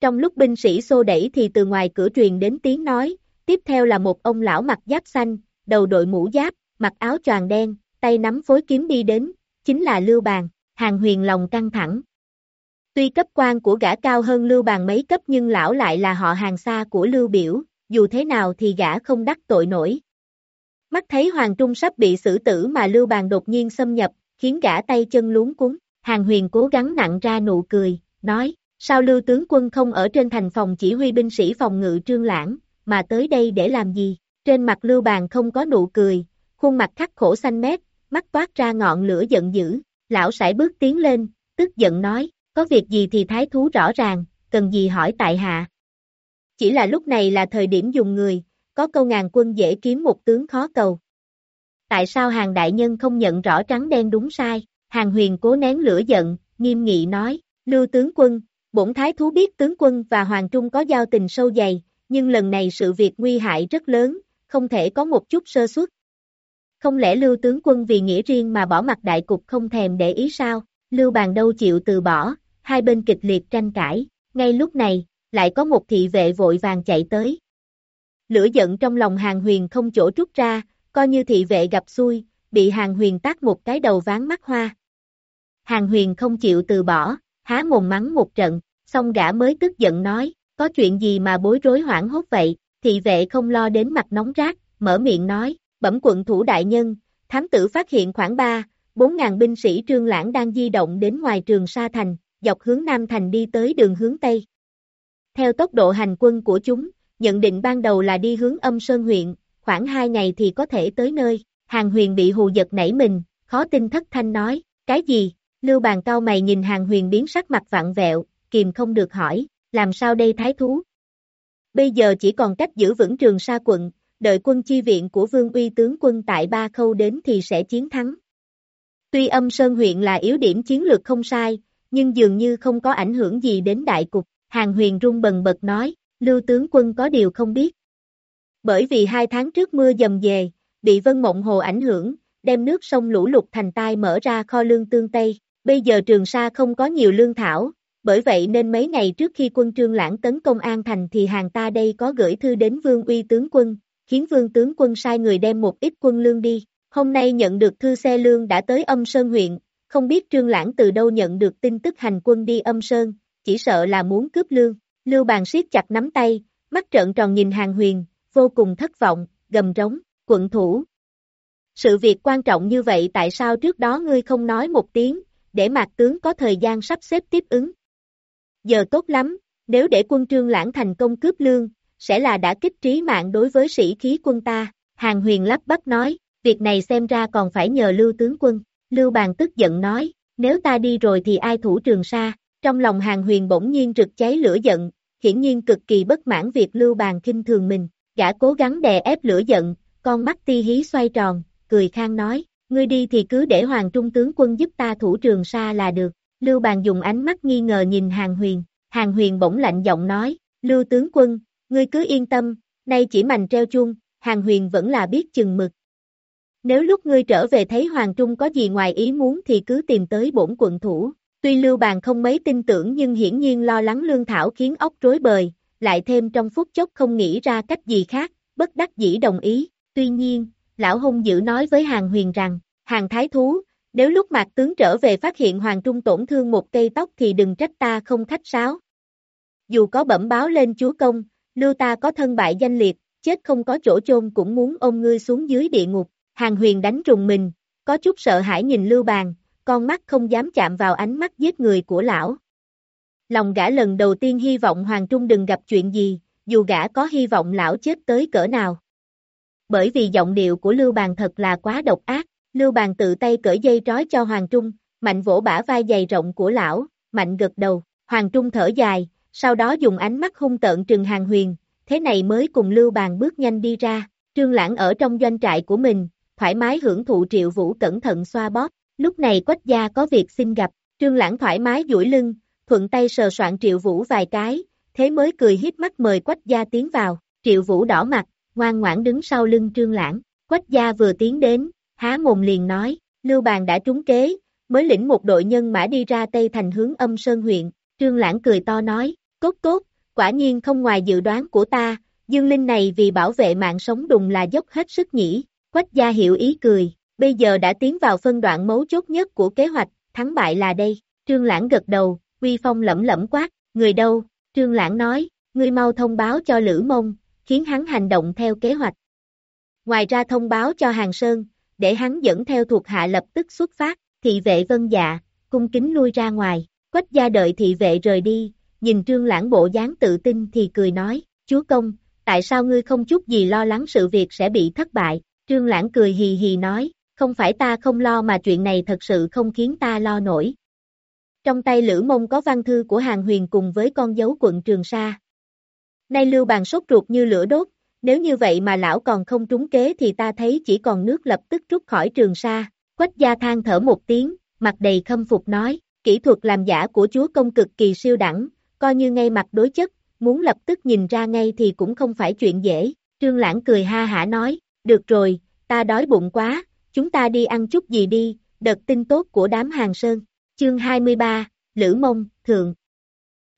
Trong lúc binh sĩ xô đẩy thì từ ngoài cửa truyền đến tiếng nói, tiếp theo là một ông lão mặc giáp xanh, đầu đội mũ giáp, mặc áo choàng đen, tay nắm phối kiếm đi đến, chính là Lưu Bàn, Hàng huyền lòng căng thẳng, Tuy cấp quan của gã cao hơn Lưu Bàn mấy cấp nhưng lão lại là họ hàng xa của Lưu Biểu, dù thế nào thì gã không đắc tội nổi. Mắt thấy Hoàng Trung sắp bị xử tử mà Lưu Bàn đột nhiên xâm nhập, khiến gã tay chân luống cuốn. Hàng huyền cố gắng nặng ra nụ cười, nói, sao Lưu tướng quân không ở trên thành phòng chỉ huy binh sĩ phòng ngự trương lãng, mà tới đây để làm gì? Trên mặt Lưu Bàn không có nụ cười, khuôn mặt khắc khổ xanh mét, mắt toát ra ngọn lửa giận dữ, lão sải bước tiến lên, tức giận nói, có việc gì thì thái thú rõ ràng, cần gì hỏi tại hạ. Chỉ là lúc này là thời điểm dùng người, có câu ngàn quân dễ kiếm một tướng khó cầu. Tại sao hàng đại nhân không nhận rõ trắng đen đúng sai? Hàng huyền cố nén lửa giận, nghiêm nghị nói, lưu tướng quân, bổn thái thú biết tướng quân và hoàng trung có giao tình sâu dày, nhưng lần này sự việc nguy hại rất lớn, không thể có một chút sơ suất. Không lẽ lưu tướng quân vì nghĩa riêng mà bỏ mặt đại cục không thèm để ý sao? Lưu bàn đâu chịu từ bỏ, hai bên kịch liệt tranh cãi, ngay lúc này, lại có một thị vệ vội vàng chạy tới. Lửa giận trong lòng hàng huyền không chỗ trút ra, coi như thị vệ gặp xui, bị hàng huyền tác một cái đầu ván mắt hoa. Hàng huyền không chịu từ bỏ, há mồm mắng một trận, xong gã mới tức giận nói, có chuyện gì mà bối rối hoảng hốt vậy, thị vệ không lo đến mặt nóng rát, mở miệng nói, bẩm quận thủ đại nhân, thám tử phát hiện khoảng 3, 4 ngàn binh sĩ trương lãng đang di động đến ngoài trường Sa Thành, dọc hướng Nam Thành đi tới đường hướng Tây. Theo tốc độ hành quân của chúng, nhận định ban đầu là đi hướng âm Sơn huyện, khoảng 2 ngày thì có thể tới nơi. Hàng huyền bị hù giật nảy mình, khó tin thất thanh nói, cái gì? Lưu bàn cao mày nhìn hàng huyền biến sắc mặt vặn vẹo, kìm không được hỏi, làm sao đây thái thú? Bây giờ chỉ còn cách giữ vững trường sa quận, đợi quân chi viện của vương uy tướng quân tại Ba Khâu đến thì sẽ chiến thắng. Tuy âm Sơn huyện là yếu điểm chiến lược không sai, nhưng dường như không có ảnh hưởng gì đến đại cục, Hàng huyền rung bần bật nói, lưu tướng quân có điều không biết. Bởi vì hai tháng trước mưa dầm về, bị vân mộng hồ ảnh hưởng, đem nước sông lũ lụt thành tai mở ra kho lương tương Tây, bây giờ trường sa không có nhiều lương thảo, bởi vậy nên mấy ngày trước khi quân trương lãng tấn công an thành thì hàng ta đây có gửi thư đến vương uy tướng quân, khiến vương tướng quân sai người đem một ít quân lương đi, hôm nay nhận được thư xe lương đã tới âm sơn huyện, không biết Trương Lãng từ đâu nhận được tin tức hành quân đi âm sơn, chỉ sợ là muốn cướp lương. Lưu bàn siết chặt nắm tay, mắt trợn tròn nhìn hàng huyền, vô cùng thất vọng, gầm rống, quận thủ. Sự việc quan trọng như vậy tại sao trước đó ngươi không nói một tiếng, để mạc tướng có thời gian sắp xếp tiếp ứng. Giờ tốt lắm, nếu để quân trương lãng thành công cướp lương, sẽ là đã kích trí mạng đối với sĩ khí quân ta. Hàng huyền lắp bắp nói, việc này xem ra còn phải nhờ lưu tướng quân. Lưu Bàn tức giận nói, nếu ta đi rồi thì ai thủ trường sa, trong lòng hàng huyền bỗng nhiên rực cháy lửa giận, hiển nhiên cực kỳ bất mãn việc Lưu Bàn kinh thường mình, gã cố gắng đè ép lửa giận, con mắt ti hí xoay tròn, cười khang nói, ngươi đi thì cứ để Hoàng Trung tướng quân giúp ta thủ trường sa là được, Lưu Bàn dùng ánh mắt nghi ngờ nhìn hàng huyền, hàng huyền bỗng lạnh giọng nói, Lưu tướng quân, ngươi cứ yên tâm, nay chỉ mành treo chuông, hàng huyền vẫn là biết chừng mực, nếu lúc ngươi trở về thấy Hoàng Trung có gì ngoài ý muốn thì cứ tìm tới bổn quận thủ, Tuy Lưu Bàn không mấy tin tưởng nhưng hiển nhiên lo lắng lương thảo khiến ốc rối bời, lại thêm trong phút chốc không nghĩ ra cách gì khác, bất đắc dĩ đồng ý. Tuy nhiên, lão hung dữ nói với hàng huyền rằng, hàng thái thú, nếu lúc mạc tướng trở về phát hiện hoàng trung tổn thương một cây tóc thì đừng trách ta không khách sáo. Dù có bẩm báo lên chúa công, lưu ta có thân bại danh liệt, chết không có chỗ chôn cũng muốn ôm ngươi xuống dưới địa ngục. Hàng huyền đánh trùng mình, có chút sợ hãi nhìn lưu bàn, con mắt không dám chạm vào ánh mắt giết người của lão. Lòng gã lần đầu tiên hy vọng Hoàng Trung đừng gặp chuyện gì, dù gã có hy vọng lão chết tới cỡ nào. Bởi vì giọng điệu của Lưu Bàn thật là quá độc ác, Lưu Bàn tự tay cởi dây trói cho Hoàng Trung, mạnh vỗ bả vai dày rộng của lão, mạnh gật đầu, Hoàng Trung thở dài, sau đó dùng ánh mắt hung tợn trừng hàng huyền, thế này mới cùng Lưu Bàn bước nhanh đi ra, Trương Lãng ở trong doanh trại của mình, thoải mái hưởng thụ triệu vũ cẩn thận xoa bóp, lúc này quách gia có việc xin gặp, Trương Lãng thoải mái duỗi lưng, thuận tay sờ soạn triệu vũ vài cái, thế mới cười hiếp mắt mời quách gia tiến vào, triệu vũ đỏ mặt, ngoan ngoãn đứng sau lưng Trương Lãng, quách gia vừa tiến đến, há mồm liền nói, Lưu Bàn đã trúng kế, mới lĩnh một đội nhân mã đi ra Tây Thành hướng âm Sơn huyện, Trương Lãng cười to nói, cốt cốt, quả nhiên không ngoài dự đoán của ta, Dương Linh này vì bảo vệ mạng sống đùng là dốc hết sức nhỉ, Quách gia hiểu ý cười, bây giờ đã tiến vào phân đoạn mấu chốt nhất của kế hoạch, thắng bại là đây, Trương Lãng gật đầu, Quy Phong lẩm lẩm quát, người đâu, Trương Lãng nói, ngươi mau thông báo cho Lữ Mông, khiến hắn hành động theo kế hoạch. Ngoài ra thông báo cho Hàng Sơn, để hắn dẫn theo thuộc hạ lập tức xuất phát, thị vệ vân dạ, cung kính lui ra ngoài, quách gia đợi thị vệ rời đi, nhìn trương lãng bộ dáng tự tin thì cười nói, chúa công, tại sao ngươi không chút gì lo lắng sự việc sẽ bị thất bại, trương lãng cười hì hì nói, không phải ta không lo mà chuyện này thật sự không khiến ta lo nổi. Trong tay Lữ Mông có văn thư của Hàng Huyền cùng với con dấu quận Trường Sa. Nay Lưu Bàn sốt ruột như lửa đốt, nếu như vậy mà lão còn không trúng kế thì ta thấy chỉ còn nước lập tức rút khỏi Trường Sa. Quách gia than thở một tiếng, mặt đầy khâm phục nói, kỹ thuật làm giả của chúa công cực kỳ siêu đẳng, coi như ngay mặt đối chất, muốn lập tức nhìn ra ngay thì cũng không phải chuyện dễ. Trương Lãng cười ha hả nói, được rồi, ta đói bụng quá, chúng ta đi ăn chút gì đi, đợt tin tốt của đám hàng sơn. Chương 23, Lữ Mông, Thượng.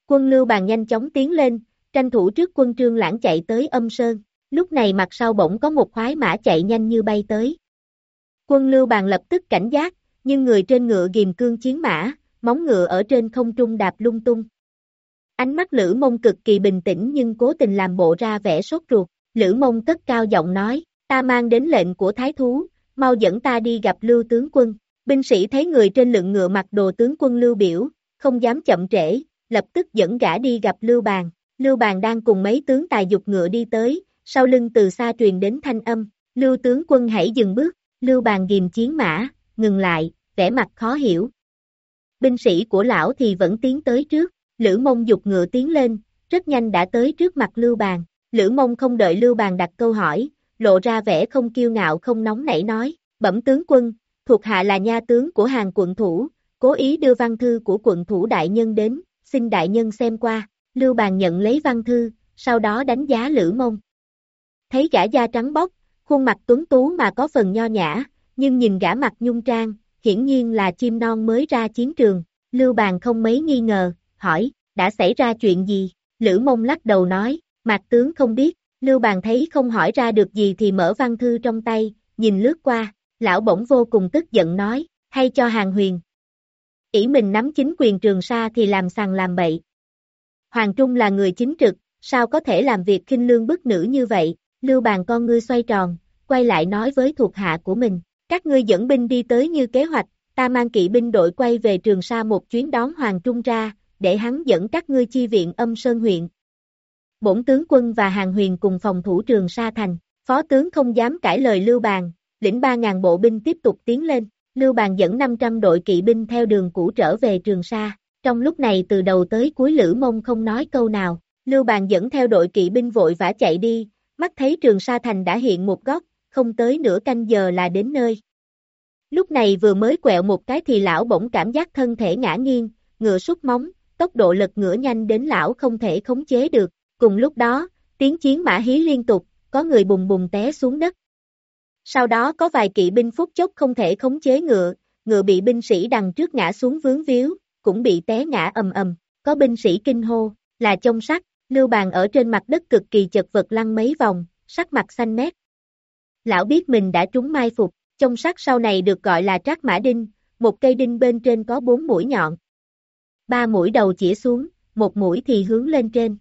Quân lưu bàn nhanh chóng tiến lên, tranh thủ trước quân trương lãng chạy tới âm sơn. Lúc này mặt sau bỗng có một khoái mã chạy nhanh như bay tới. Quân lưu bàn lập tức cảnh giác, nhưng người trên ngựa ghim cương chiến mã, móng ngựa ở trên không trung đạp lung tung. Ánh mắt Lữ Mông cực kỳ bình tĩnh nhưng cố tình làm bộ ra vẻ sốt ruột. Lữ Mông cất cao giọng nói, ta mang đến lệnh của thái thú, mau dẫn ta đi gặp lưu tướng quân. Binh sĩ thấy người trên lưng ngựa mặc đồ tướng quân lưu biểu, không dám chậm trễ, lập tức dẫn gã đi gặp lưu bàn. Lưu bàn đang cùng mấy tướng tài dục ngựa đi tới, sau lưng từ xa truyền đến thanh âm, lưu tướng quân hãy dừng bước, lưu bàn ghim chiến mã, ngừng lại, vẻ mặt khó hiểu. Binh sĩ của lão thì vẫn tiến tới trước, Lữ mông dục ngựa tiến lên, rất nhanh đã tới trước mặt lưu bàn, Lữ mông không đợi lưu bàn đặt câu hỏi, lộ ra vẻ không kiêu ngạo không nóng nảy nói, bẩm tướng quân, thuộc hạ là nha tướng của hàng quận thủ, cố ý đưa văn thư của quận thủ đại nhân đến, xin đại nhân xem qua, lưu bàn nhận lấy văn thư, sau đó đánh giá lữ mông. Thấy gã da trắng bóc, khuôn mặt tuấn tú mà có phần nho nhã, nhưng nhìn gã mặt nhung trang, hiển nhiên là chim non mới ra chiến trường, lưu bàn không mấy nghi ngờ, hỏi, đã xảy ra chuyện gì, lữ mông lắc đầu nói, mặt tướng không biết, lưu bàn thấy không hỏi ra được gì thì mở văn thư trong tay, nhìn lướt qua, lão bỗng vô cùng tức giận nói, hay cho hàng huyền. ỷ mình nắm chính quyền trường sa thì làm sàng làm bậy. Hoàng Trung là người chính trực, sao có thể làm việc khinh lương bức nữ như vậy, lưu bàn con ngươi xoay tròn, quay lại nói với thuộc hạ của mình, các ngươi dẫn binh đi tới như kế hoạch, ta mang kỵ binh đội quay về trường sa một chuyến đón Hoàng Trung ra, để hắn dẫn các ngươi chi viện âm sơn huyện. Bổn tướng quân và hàng huyền cùng phòng thủ trường sa thành, phó tướng không dám cãi lời lưu bàn, lĩnh 3.000 bộ binh tiếp tục tiến lên, Lưu Bàn dẫn 500 đội kỵ binh theo đường cũ trở về Trường Sa. Trong lúc này từ đầu tới cuối Lữ Mông không nói câu nào, Lưu Bàn dẫn theo đội kỵ binh vội vã chạy đi, mắt thấy Trường Sa Thành đã hiện một góc, không tới nửa canh giờ là đến nơi. Lúc này vừa mới quẹo một cái thì lão bỗng cảm giác thân thể ngã nghiêng, ngựa sút móng, tốc độ lật ngựa nhanh đến lão không thể khống chế được. Cùng lúc đó, tiếng chiến mã hí liên tục, có người bùng bùng té xuống đất. Sau đó có vài kỵ binh phút chốc không thể khống chế ngựa, ngựa bị binh sĩ đằng trước ngã xuống vướng víu, cũng bị té ngã ầm ầm, có binh sĩ kinh hô, là trông sắt, lưu bàn ở trên mặt đất cực kỳ chật vật lăn mấy vòng, sắc mặt xanh mét. Lão biết mình đã trúng mai phục, trông sắt sau này được gọi là trác mã đinh, một cây đinh bên trên có bốn mũi nhọn. Ba mũi đầu chỉ xuống, một mũi thì hướng lên trên.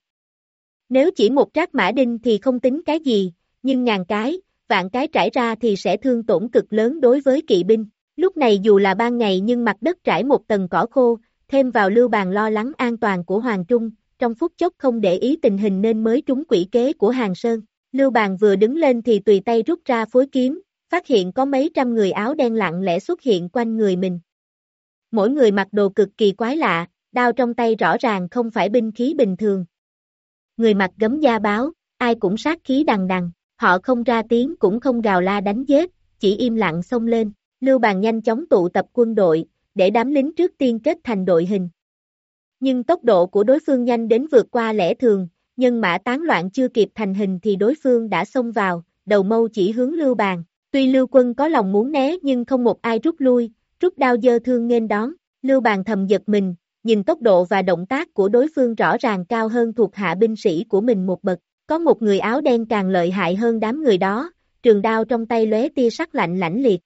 Nếu chỉ một trác mã đinh thì không tính cái gì, nhưng ngàn cái, vạn cái trải ra thì sẽ thương tổn cực lớn đối với kỵ binh. Lúc này dù là ban ngày nhưng mặt đất trải một tầng cỏ khô, thêm vào lưu bàn lo lắng an toàn của Hoàng Trung, trong phút chốc không để ý tình hình nên mới trúng quỷ kế của Hàng Sơn. Lưu bàn vừa đứng lên thì tùy tay rút ra phối kiếm, phát hiện có mấy trăm người áo đen lặng lẽ xuất hiện quanh người mình. Mỗi người mặc đồ cực kỳ quái lạ, đao trong tay rõ ràng không phải binh khí bình thường. Người mặc gấm da báo, ai cũng sát khí đằng đằng, họ không ra tiếng cũng không gào la đánh giết, chỉ im lặng xông lên, Lưu Bàn nhanh chóng tụ tập quân đội, để đám lính trước tiên kết thành đội hình. Nhưng tốc độ của đối phương nhanh đến vượt qua lẽ thường, nhân mã tán loạn chưa kịp thành hình thì đối phương đã xông vào, đầu mâu chỉ hướng Lưu Bàn. Tuy Lưu quân có lòng muốn né nhưng không một ai rút lui, rút đao dơ thương nghênh đón, Lưu Bàn thầm giật mình, nhìn tốc độ và động tác của đối phương rõ ràng cao hơn thuộc hạ binh sĩ của mình một bậc, có một người áo đen càng lợi hại hơn đám người đó, trường đao trong tay lóe tia sắc lạnh lãnh liệt.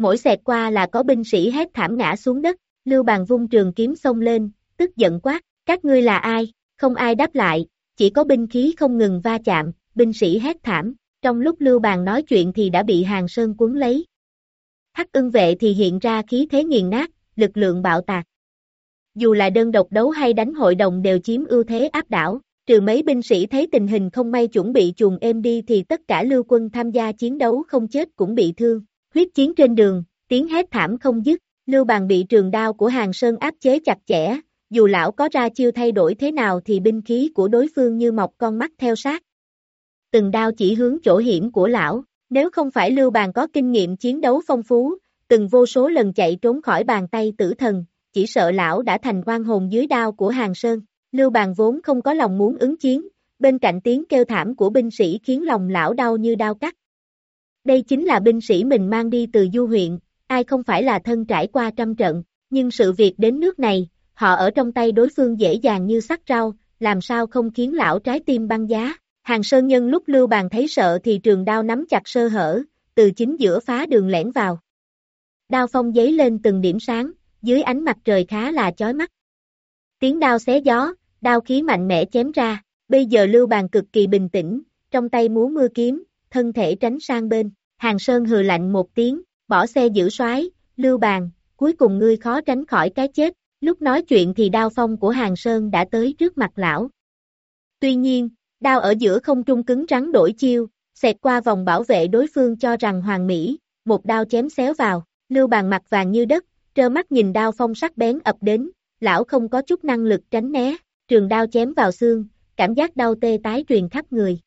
Mỗi xẹt qua là có binh sĩ hét thảm ngã xuống đất, Lưu Bàn vung trường kiếm xông lên, tức giận quát, các ngươi là ai, không ai đáp lại, chỉ có binh khí không ngừng va chạm, binh sĩ hét thảm, trong lúc Lưu Bàn nói chuyện thì đã bị Hàng Sơn cuốn lấy. Hắc ưng vệ thì hiện ra khí thế nghiền nát, lực lượng bạo tạc. Dù là đơn độc đấu hay đánh hội đồng đều chiếm ưu thế áp đảo, trừ mấy binh sĩ thấy tình hình không may chuẩn bị chuồng êm đi thì tất cả lưu quân tham gia chiến đấu không chết cũng bị thương. Huyết chiến trên đường, tiếng hét thảm không dứt, lưu bàn bị trường đao của hàng sơn áp chế chặt chẽ, dù lão có ra chiêu thay đổi thế nào thì binh khí của đối phương như mọc con mắt theo sát. Từng đao chỉ hướng chỗ hiểm của lão, nếu không phải lưu bàn có kinh nghiệm chiến đấu phong phú, từng vô số lần chạy trốn khỏi bàn tay tử thần, chỉ sợ lão đã thành quan hồn dưới đao của hàng sơn. Lưu bàn vốn không có lòng muốn ứng chiến, bên cạnh tiếng kêu thảm của binh sĩ khiến lòng lão đau như đau cắt. Đây chính là binh sĩ mình mang đi từ du huyện, ai không phải là thân trải qua trăm trận, nhưng sự việc đến nước này, họ ở trong tay đối phương dễ dàng như sắc rau, làm sao không khiến lão trái tim băng giá. Hàng Sơn Nhân lúc lưu bàn thấy sợ thì trường đao nắm chặt sơ hở, từ chính giữa phá đường lẻn vào. Đao phong giấy lên từng điểm sáng, dưới ánh mặt trời khá là chói mắt. Tiếng đao xé gió, đao khí mạnh mẽ chém ra, bây giờ lưu bàn cực kỳ bình tĩnh, trong tay múa mưa kiếm, thân thể tránh sang bên, hàng sơn hừ lạnh một tiếng, bỏ xe giữ soái lưu bàn, cuối cùng ngươi khó tránh khỏi cái chết, lúc nói chuyện thì đao phong của hàng sơn đã tới trước mặt lão. Tuy nhiên, đao ở giữa không trung cứng rắn đổi chiêu, xẹt qua vòng bảo vệ đối phương cho rằng hoàng mỹ, một đao chém xéo vào, lưu bàn mặt vàng như đất, trơ mắt nhìn đao phong sắc bén ập đến, lão không có chút năng lực tránh né, trường đao chém vào xương, cảm giác đau tê tái truyền khắp người.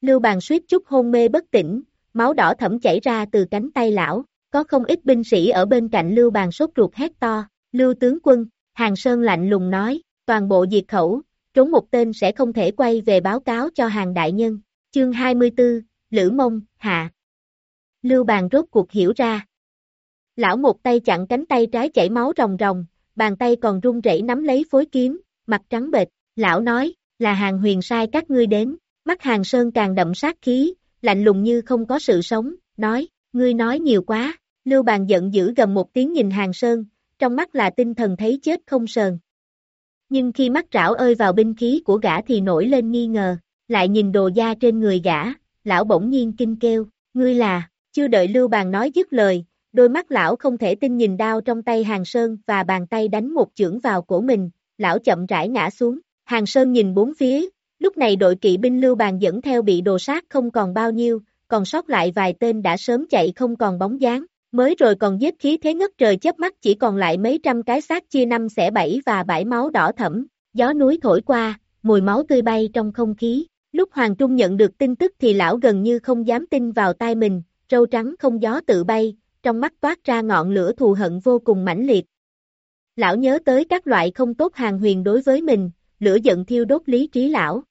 Lưu bàn suýt chút hôn mê bất tỉnh, máu đỏ thẩm chảy ra từ cánh tay lão, có không ít binh sĩ ở bên cạnh lưu bàn sốt ruột hét to, lưu tướng quân, hàng sơn lạnh lùng nói, toàn bộ diệt khẩu, trốn một tên sẽ không thể quay về báo cáo cho hàng đại nhân, chương 24, Lữ Mông, Hạ. Lưu bàn rốt cuộc hiểu ra. Lão một tay chặn cánh tay trái chảy máu ròng ròng, bàn tay còn run rẩy nắm lấy phối kiếm, mặt trắng bệch, lão nói, là hàng huyền sai các ngươi đến, mắt hàng sơn càng đậm sát khí, lạnh lùng như không có sự sống, nói, ngươi nói nhiều quá, lưu bàn giận dữ gầm một tiếng nhìn hàng sơn, trong mắt là tinh thần thấy chết không sờn. Nhưng khi mắt rảo ơi vào binh khí của gã thì nổi lên nghi ngờ, lại nhìn đồ da trên người gã, lão bỗng nhiên kinh kêu, ngươi là, chưa đợi lưu bàn nói dứt lời, đôi mắt lão không thể tin nhìn đao trong tay hàng sơn và bàn tay đánh một chưởng vào cổ mình, lão chậm rãi ngã xuống, hàng sơn nhìn bốn phía, lúc này đội kỵ binh lưu bàn dẫn theo bị đồ sát không còn bao nhiêu, còn sót lại vài tên đã sớm chạy không còn bóng dáng, mới rồi còn giết khí thế ngất trời chớp mắt chỉ còn lại mấy trăm cái xác chia năm xẻ bảy và bãi máu đỏ thẫm, gió núi thổi qua, mùi máu tươi bay trong không khí. Lúc Hoàng Trung nhận được tin tức thì lão gần như không dám tin vào tai mình, râu trắng không gió tự bay, trong mắt toát ra ngọn lửa thù hận vô cùng mãnh liệt, Lão nhớ tới các loại không tốt hàng huyền đối với mình, lửa giận thiêu đốt lý trí lão.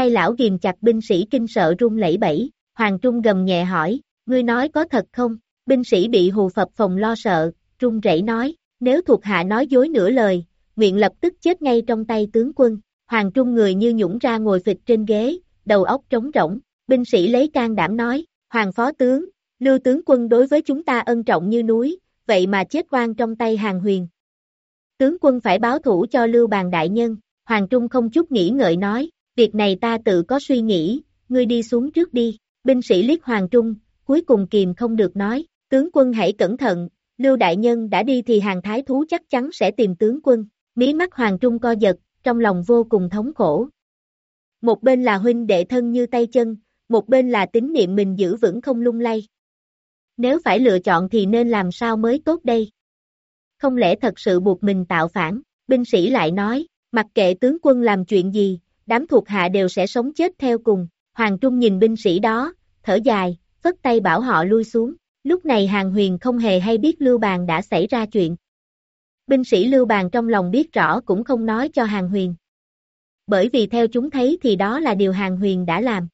Tay lão ghiềm chặt binh sĩ kinh sợ run lẩy bẩy, Hoàng Trung gầm nhẹ hỏi, ngươi nói có thật không? Binh sĩ bị hù phập phòng lo sợ, trung rẩy nói, Nếu thuộc hạ nói dối nửa lời, nguyện lập tức chết ngay trong tay tướng quân. Hoàng Trung người như nhũng ra ngồi phịch trên ghế, đầu óc trống rỗng, binh sĩ lấy can đảm nói, Hoàng Phó Tướng, Lưu Tướng Quân đối với chúng ta ân trọng như núi, vậy mà chết quan trong tay hàng huyền. Tướng quân phải báo thủ cho Lưu Bàn Đại Nhân, Hoàng Trung không chút nghĩ ngợi nói, việc này ta tự có suy nghĩ, ngươi đi xuống trước đi, binh sĩ liếc Hoàng Trung, cuối cùng kìm không được nói, tướng quân hãy cẩn thận, Lưu Đại Nhân đã đi thì hàng thái thú chắc chắn sẽ tìm tướng quân, mí mắt Hoàng Trung co giật, trong lòng vô cùng thống khổ. Một bên là huynh đệ thân như tay chân, một bên là tín niệm mình giữ vững không lung lay. Nếu phải lựa chọn thì nên làm sao mới tốt đây? Không lẽ thật sự buộc mình tạo phản, binh sĩ lại nói, mặc kệ tướng quân làm chuyện gì, đám thuộc hạ đều sẽ sống chết theo cùng. Hoàng Trung nhìn binh sĩ đó, thở dài, phất tay bảo họ lui xuống. Lúc này Hàng Huyền không hề hay biết Lưu Bàn đã xảy ra chuyện. Binh sĩ Lưu Bàn trong lòng biết rõ cũng không nói cho Hàng Huyền. Bởi vì theo chúng thấy thì đó là điều Hàng Huyền đã làm.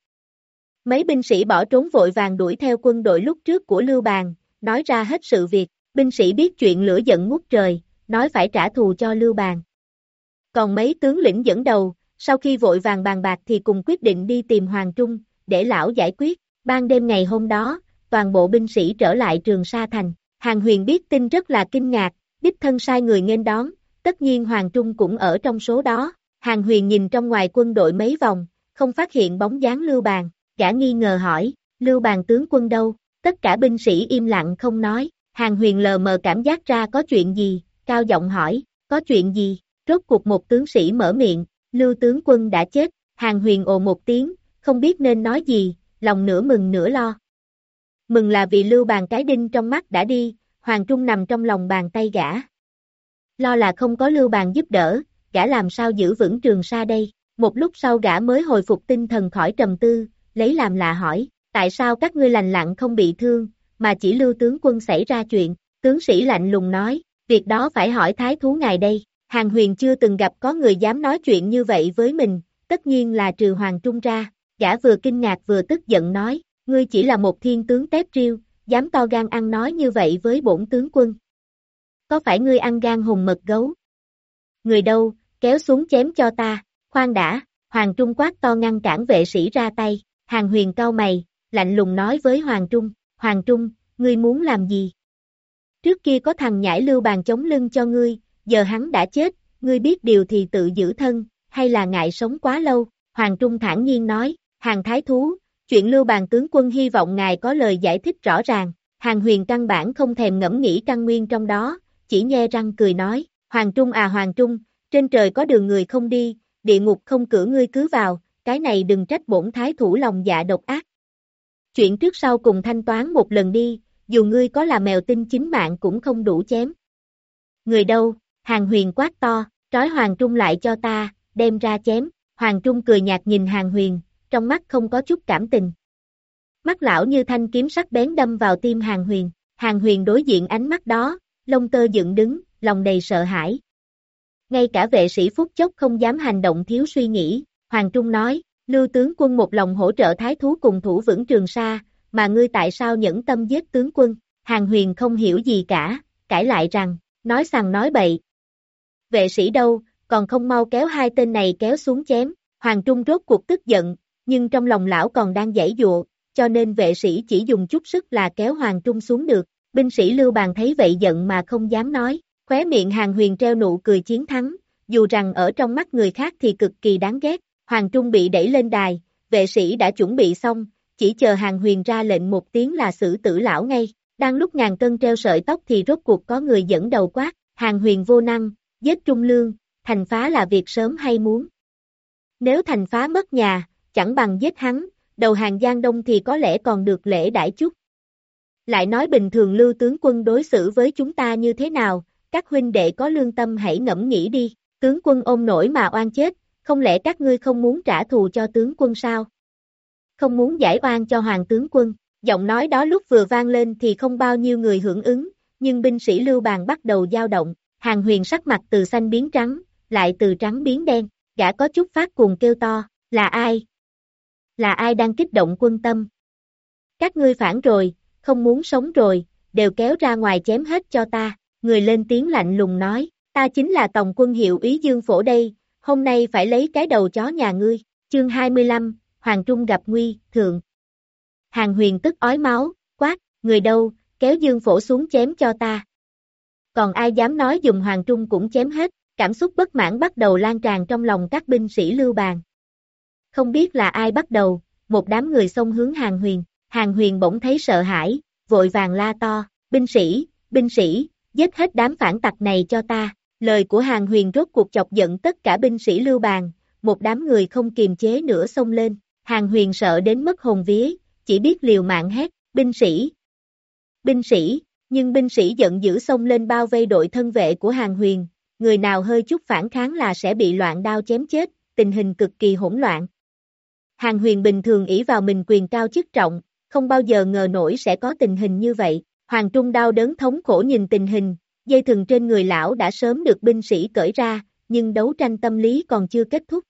Mấy binh sĩ bỏ trốn vội vàng đuổi theo quân đội lúc trước của Lưu Bàn, nói ra hết sự việc, binh sĩ biết chuyện lửa giận ngút trời, nói phải trả thù cho Lưu Bàn. Còn mấy tướng lĩnh dẫn đầu, sau khi vội vàng bàn bạc thì cùng quyết định đi tìm Hoàng Trung, để lão giải quyết, ban đêm ngày hôm đó, toàn bộ binh sĩ trở lại trường Sa Thành, Hàng Huyền biết tin rất là kinh ngạc, đích thân sai người nghênh đón, tất nhiên Hoàng Trung cũng ở trong số đó, Hàng Huyền nhìn trong ngoài quân đội mấy vòng, không phát hiện bóng dáng Lưu Bàn, gã nghi ngờ hỏi, Lưu Bàn tướng quân đâu, tất cả binh sĩ im lặng không nói, Hàng Huyền lờ mờ cảm giác ra có chuyện gì, cao giọng hỏi, có chuyện gì, rốt cuộc một tướng sĩ mở miệng, Lưu tướng quân đã chết, Hàng Huyền ồ một tiếng, không biết nên nói gì, lòng nửa mừng nửa lo. Mừng là vì Lưu bàn cái đinh trong mắt đã đi, Hoàng Trung nằm trong lòng bàn tay gã. Lo là không có Lưu bàn giúp đỡ, gã làm sao giữ vững trường sa đây. Một lúc sau gã mới hồi phục tinh thần khỏi trầm tư, lấy làm lạ hỏi, tại sao các ngươi lành lặng không bị thương, mà chỉ lưu tướng quân xảy ra chuyện, tướng sĩ lạnh lùng nói, việc đó phải hỏi thái thú ngài đây, Hàng huyền chưa từng gặp có người dám nói chuyện như vậy với mình, tất nhiên là trừ Hoàng Trung ra, gã vừa kinh ngạc vừa tức giận nói, ngươi chỉ là một thiên tướng tép riêu, dám to gan ăn nói như vậy với bổn tướng quân. Có phải ngươi ăn gan hùng mật gấu? Người đâu, kéo xuống chém cho ta, khoan đã, Hoàng Trung quát to ngăn cản vệ sĩ ra tay, Hàng huyền cao mày, lạnh lùng nói với Hoàng Trung, Hoàng Trung, ngươi muốn làm gì? Trước kia có thằng nhãi lưu bàn chống lưng cho ngươi, giờ hắn đã chết, ngươi biết điều thì tự giữ thân, hay là ngại sống quá lâu, Hoàng Trung thản nhiên nói, hàng thái thú, chuyện lưu bàn tướng quân hy vọng ngài có lời giải thích rõ ràng, hàng huyền căn bản không thèm ngẫm nghĩ căn nguyên trong đó, chỉ nhe răng cười nói, Hoàng Trung à Hoàng Trung, trên trời có đường người không đi, địa ngục không cửa ngươi cứ vào, cái này đừng trách bổn thái thủ lòng dạ độc ác. Chuyện trước sau cùng thanh toán một lần đi, dù ngươi có là mèo tinh chính mạng cũng không đủ chém. Người đâu, Hàng huyền quát to, trói Hoàng Trung lại cho ta, đem ra chém, Hoàng Trung cười nhạt nhìn Hàng huyền, trong mắt không có chút cảm tình. Mắt lão như thanh kiếm sắc bén đâm vào tim Hàng huyền, Hàng huyền đối diện ánh mắt đó, lông tơ dựng đứng, lòng đầy sợ hãi. Ngay cả vệ sĩ phúc chốc không dám hành động thiếu suy nghĩ, Hoàng Trung nói, Lưu tướng quân một lòng hỗ trợ thái thú cùng thủ vững trường sa, mà ngươi tại sao nhẫn tâm giết tướng quân, Hàng huyền không hiểu gì cả, cãi lại rằng, nói rằng nói bậy, vệ sĩ đâu, còn không mau kéo hai tên này kéo xuống chém, Hoàng Trung rốt cuộc tức giận, nhưng trong lòng lão còn đang giải dụa, cho nên vệ sĩ chỉ dùng chút sức là kéo Hoàng Trung xuống được, binh sĩ Lưu Bàn thấy vậy giận mà không dám nói, khóe miệng Hàng Huyền treo nụ cười chiến thắng, dù rằng ở trong mắt người khác thì cực kỳ đáng ghét, Hoàng Trung bị đẩy lên đài, vệ sĩ đã chuẩn bị xong, chỉ chờ Hàng Huyền ra lệnh một tiếng là xử tử lão ngay, đang lúc ngàn cân treo sợi tóc thì rốt cuộc có người dẫn đầu quát, Hàng Huyền vô năng, giết Trung Lương, thành phá là việc sớm hay muốn. Nếu thành phá mất nhà, chẳng bằng giết hắn, đầu hàng Giang Đông thì có lẽ còn được lễ đãi chút. Lại nói bình thường lưu tướng quân đối xử với chúng ta như thế nào, các huynh đệ có lương tâm hãy ngẫm nghĩ đi, tướng quân ôm nổi mà oan chết, không lẽ các ngươi không muốn trả thù cho tướng quân sao? Không muốn giải oan cho hoàng tướng quân, giọng nói đó lúc vừa vang lên thì không bao nhiêu người hưởng ứng, nhưng binh sĩ lưu bàn bắt đầu dao động, Hàng huyền sắc mặt từ xanh biến trắng, lại từ trắng biến đen, gã có chút phát cuồng kêu to, là ai? Là ai đang kích động quân tâm? Các ngươi phản rồi, không muốn sống rồi, đều kéo ra ngoài chém hết cho ta, người lên tiếng lạnh lùng nói, ta chính là tổng quân hiệu ý dương phổ đây, hôm nay phải lấy cái đầu chó nhà ngươi, chương 25, Hoàng Trung gặp nguy, thượng. Hàng huyền tức ói máu, quát, người đâu, kéo dương phổ xuống chém cho ta. Còn ai dám nói dùng Hoàng Trung cũng chém hết, cảm xúc bất mãn bắt đầu lan tràn trong lòng các binh sĩ lưu bàn. Không biết là ai bắt đầu, một đám người xông hướng hàng huyền, hàng huyền bỗng thấy sợ hãi, vội vàng la to, binh sĩ, binh sĩ, giết hết đám phản tặc này cho ta. Lời của hàng huyền rốt cuộc chọc giận tất cả binh sĩ lưu bàn, một đám người không kiềm chế nữa xông lên, hàng huyền sợ đến mất hồn vía, chỉ biết liều mạng hét, binh sĩ, binh sĩ, nhưng binh sĩ giận dữ xông lên bao vây đội thân vệ của hàng huyền, người nào hơi chút phản kháng là sẽ bị loạn đao chém chết, tình hình cực kỳ hỗn loạn. Hàng huyền bình thường ỷ vào mình quyền cao chức trọng, không bao giờ ngờ nổi sẽ có tình hình như vậy. Hoàng Trung đau đớn thống khổ nhìn tình hình, dây thừng trên người lão đã sớm được binh sĩ cởi ra, nhưng đấu tranh tâm lý còn chưa kết thúc.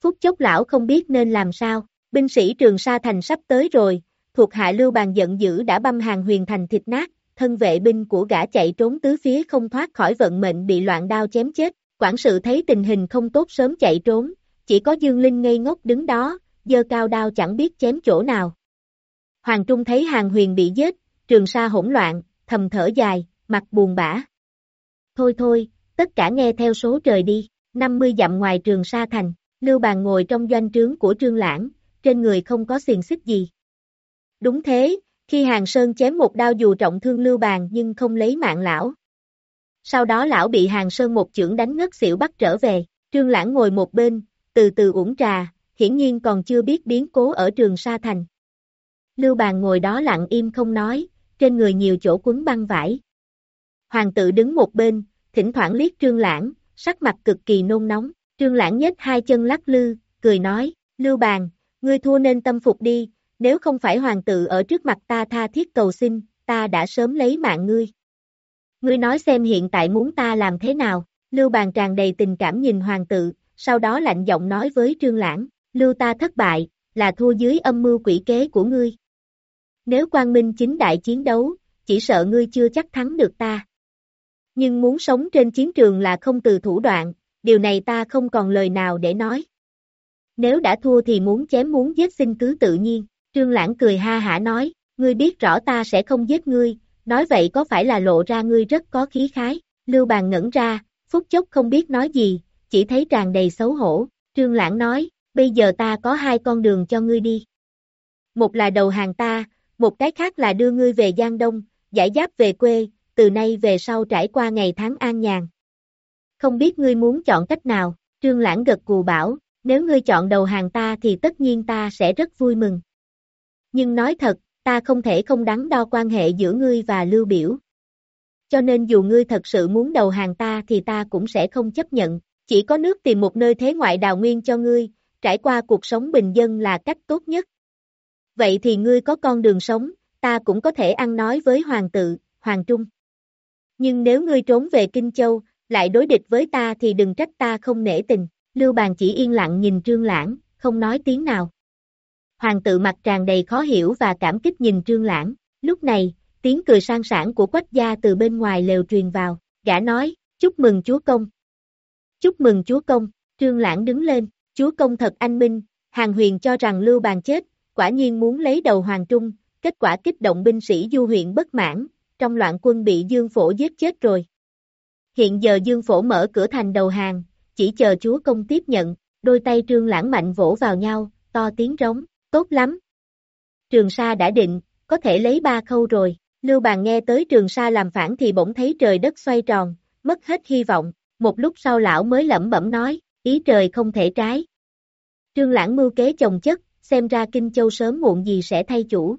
Phút chốc lão không biết nên làm sao, binh sĩ Trường Sa Thành sắp tới rồi, thuộc hạ lưu bàn giận dữ đã băm hàng huyền thành thịt nát, thân vệ binh của gã chạy trốn tứ phía không thoát khỏi vận mệnh bị loạn đao chém chết, quản sự thấy tình hình không tốt sớm chạy trốn, chỉ có Dương Linh ngây ngốc đứng đó, dơ cao đao chẳng biết chém chỗ nào. Hoàng Trung thấy hàng huyền bị giết, trường sa hỗn loạn, thầm thở dài, mặt buồn bã. Thôi thôi, tất cả nghe theo số trời đi, 50 dặm ngoài trường sa thành, Lưu Bàn ngồi trong doanh trướng của Trương Lãng, trên người không có xiềng xích gì. Đúng thế, khi Hàng Sơn chém một đao dù trọng thương Lưu Bàn nhưng không lấy mạng lão. Sau đó lão bị Hàng Sơn một chưởng đánh ngất xỉu bắt trở về, Trương Lãng ngồi một bên, từ từ uống trà, hiển nhiên còn chưa biết biến cố ở trường Sa Thành. Lưu Bàn ngồi đó lặng im không nói, trên người nhiều chỗ quấn băng vải. Hoàng tự đứng một bên, thỉnh thoảng liếc Trương Lãng, sắc mặt cực kỳ nôn nóng, Trương Lãng nhếch hai chân lắc lư, cười nói, Lưu Bàn, ngươi thua nên tâm phục đi, nếu không phải hoàng tự ở trước mặt ta tha thiết cầu xin, ta đã sớm lấy mạng ngươi. Ngươi nói xem hiện tại muốn ta làm thế nào, Lưu Bàn tràn đầy tình cảm nhìn hoàng tự, sau đó lạnh giọng nói với Trương Lãng, Lưu ta thất bại, là thua dưới âm mưu quỷ kế của ngươi. Nếu quang minh chính đại chiến đấu, chỉ sợ ngươi chưa chắc thắng được ta. Nhưng muốn sống trên chiến trường là không từ thủ đoạn, điều này ta không còn lời nào để nói. Nếu đã thua thì muốn chém muốn giết xin cứ tự nhiên. Trương Lãng cười ha hả nói, ngươi biết rõ ta sẽ không giết ngươi, nói vậy có phải là lộ ra ngươi rất có khí khái. Lưu Bàn ngẩn ra, phút chốc không biết nói gì, chỉ thấy tràn đầy xấu hổ. Trương Lãng nói, bây giờ ta có hai con đường cho ngươi đi. Một là đầu hàng ta, một cái khác là đưa ngươi về Giang Đông, giải giáp về quê, từ nay về sau trải qua ngày tháng an nhàn. Không biết ngươi muốn chọn cách nào, Trương Lãng gật cù bảo, nếu ngươi chọn đầu hàng ta thì tất nhiên ta sẽ rất vui mừng. Nhưng nói thật, ta không thể không đắn đo quan hệ giữa ngươi và Lưu Biểu. Cho nên dù ngươi thật sự muốn đầu hàng ta thì ta cũng sẽ không chấp nhận, chỉ có nước tìm một nơi thế ngoại đào nguyên cho ngươi, trải qua cuộc sống bình dân là cách tốt nhất. Vậy thì ngươi có con đường sống, ta cũng có thể ăn nói với hoàng tự, hoàng trung. Nhưng nếu ngươi trốn về Kinh Châu, lại đối địch với ta thì đừng trách ta không nể tình. Lưu Bàn chỉ yên lặng nhìn Trương Lãng, không nói tiếng nào. Hoàng tự mặt tràn đầy khó hiểu và cảm kích nhìn Trương Lãng. Lúc này, tiếng cười sang sảng của quách gia từ bên ngoài lều truyền vào. Gã nói, chúc mừng chúa công. Chúc mừng chúa công, Trương Lãng đứng lên, chúa công thật anh minh, Hàng Huyền cho rằng Lưu Bàn chết, quả nhiên muốn lấy đầu Hoàng Trung, kết quả kích động binh sĩ du huyện bất mãn, trong loạn quân bị Dương Phổ giết chết rồi. Hiện giờ Dương Phổ mở cửa thành đầu hàng, chỉ chờ chúa công tiếp nhận, đôi tay trương lãng mạnh vỗ vào nhau, to tiếng rống, tốt lắm. Trường Sa đã định, có thể lấy ba khâu rồi, Lưu Bàn nghe tới Trường Sa làm phản thì bỗng thấy trời đất xoay tròn, mất hết hy vọng, một lúc sau lão mới lẩm bẩm nói, ý trời không thể trái. Trương Lãng mưu kế chồng chất, xem ra Kinh Châu sớm muộn gì sẽ thay chủ.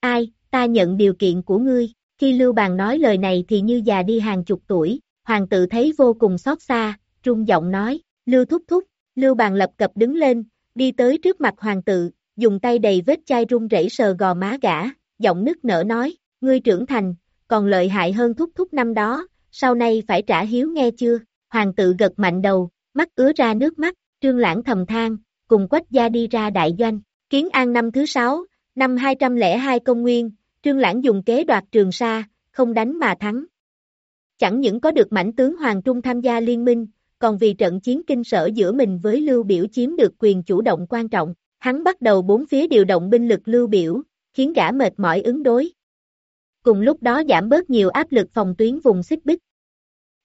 Ai, ta nhận điều kiện của ngươi, khi Lưu Bàn nói lời này thì như già đi hàng chục tuổi, hoàng tự thấy vô cùng xót xa, trung giọng nói, Lưu thúc thúc, Lưu Bàn lập cập đứng lên, đi tới trước mặt hoàng tự, dùng tay đầy vết chai run rẩy sờ gò má gã, giọng nức nở nói, ngươi trưởng thành, còn lợi hại hơn thúc thúc năm đó, sau này phải trả hiếu nghe chưa, hoàng tự gật mạnh đầu, mắt ứa ra nước mắt, trương lãng thầm than, cùng quách gia đi ra đại doanh, kiến an năm thứ sáu, năm 202 công nguyên, trương lãng dùng kế đoạt trường sa, không đánh mà thắng. Chẳng những có được mảnh tướng Hoàng Trung tham gia liên minh, còn vì trận chiến kinh sở giữa mình với Lưu Biểu chiếm được quyền chủ động quan trọng, hắn bắt đầu bốn phía điều động binh lực Lưu Biểu, khiến gã mệt mỏi ứng đối. Cùng lúc đó giảm bớt nhiều áp lực phòng tuyến vùng xích bích.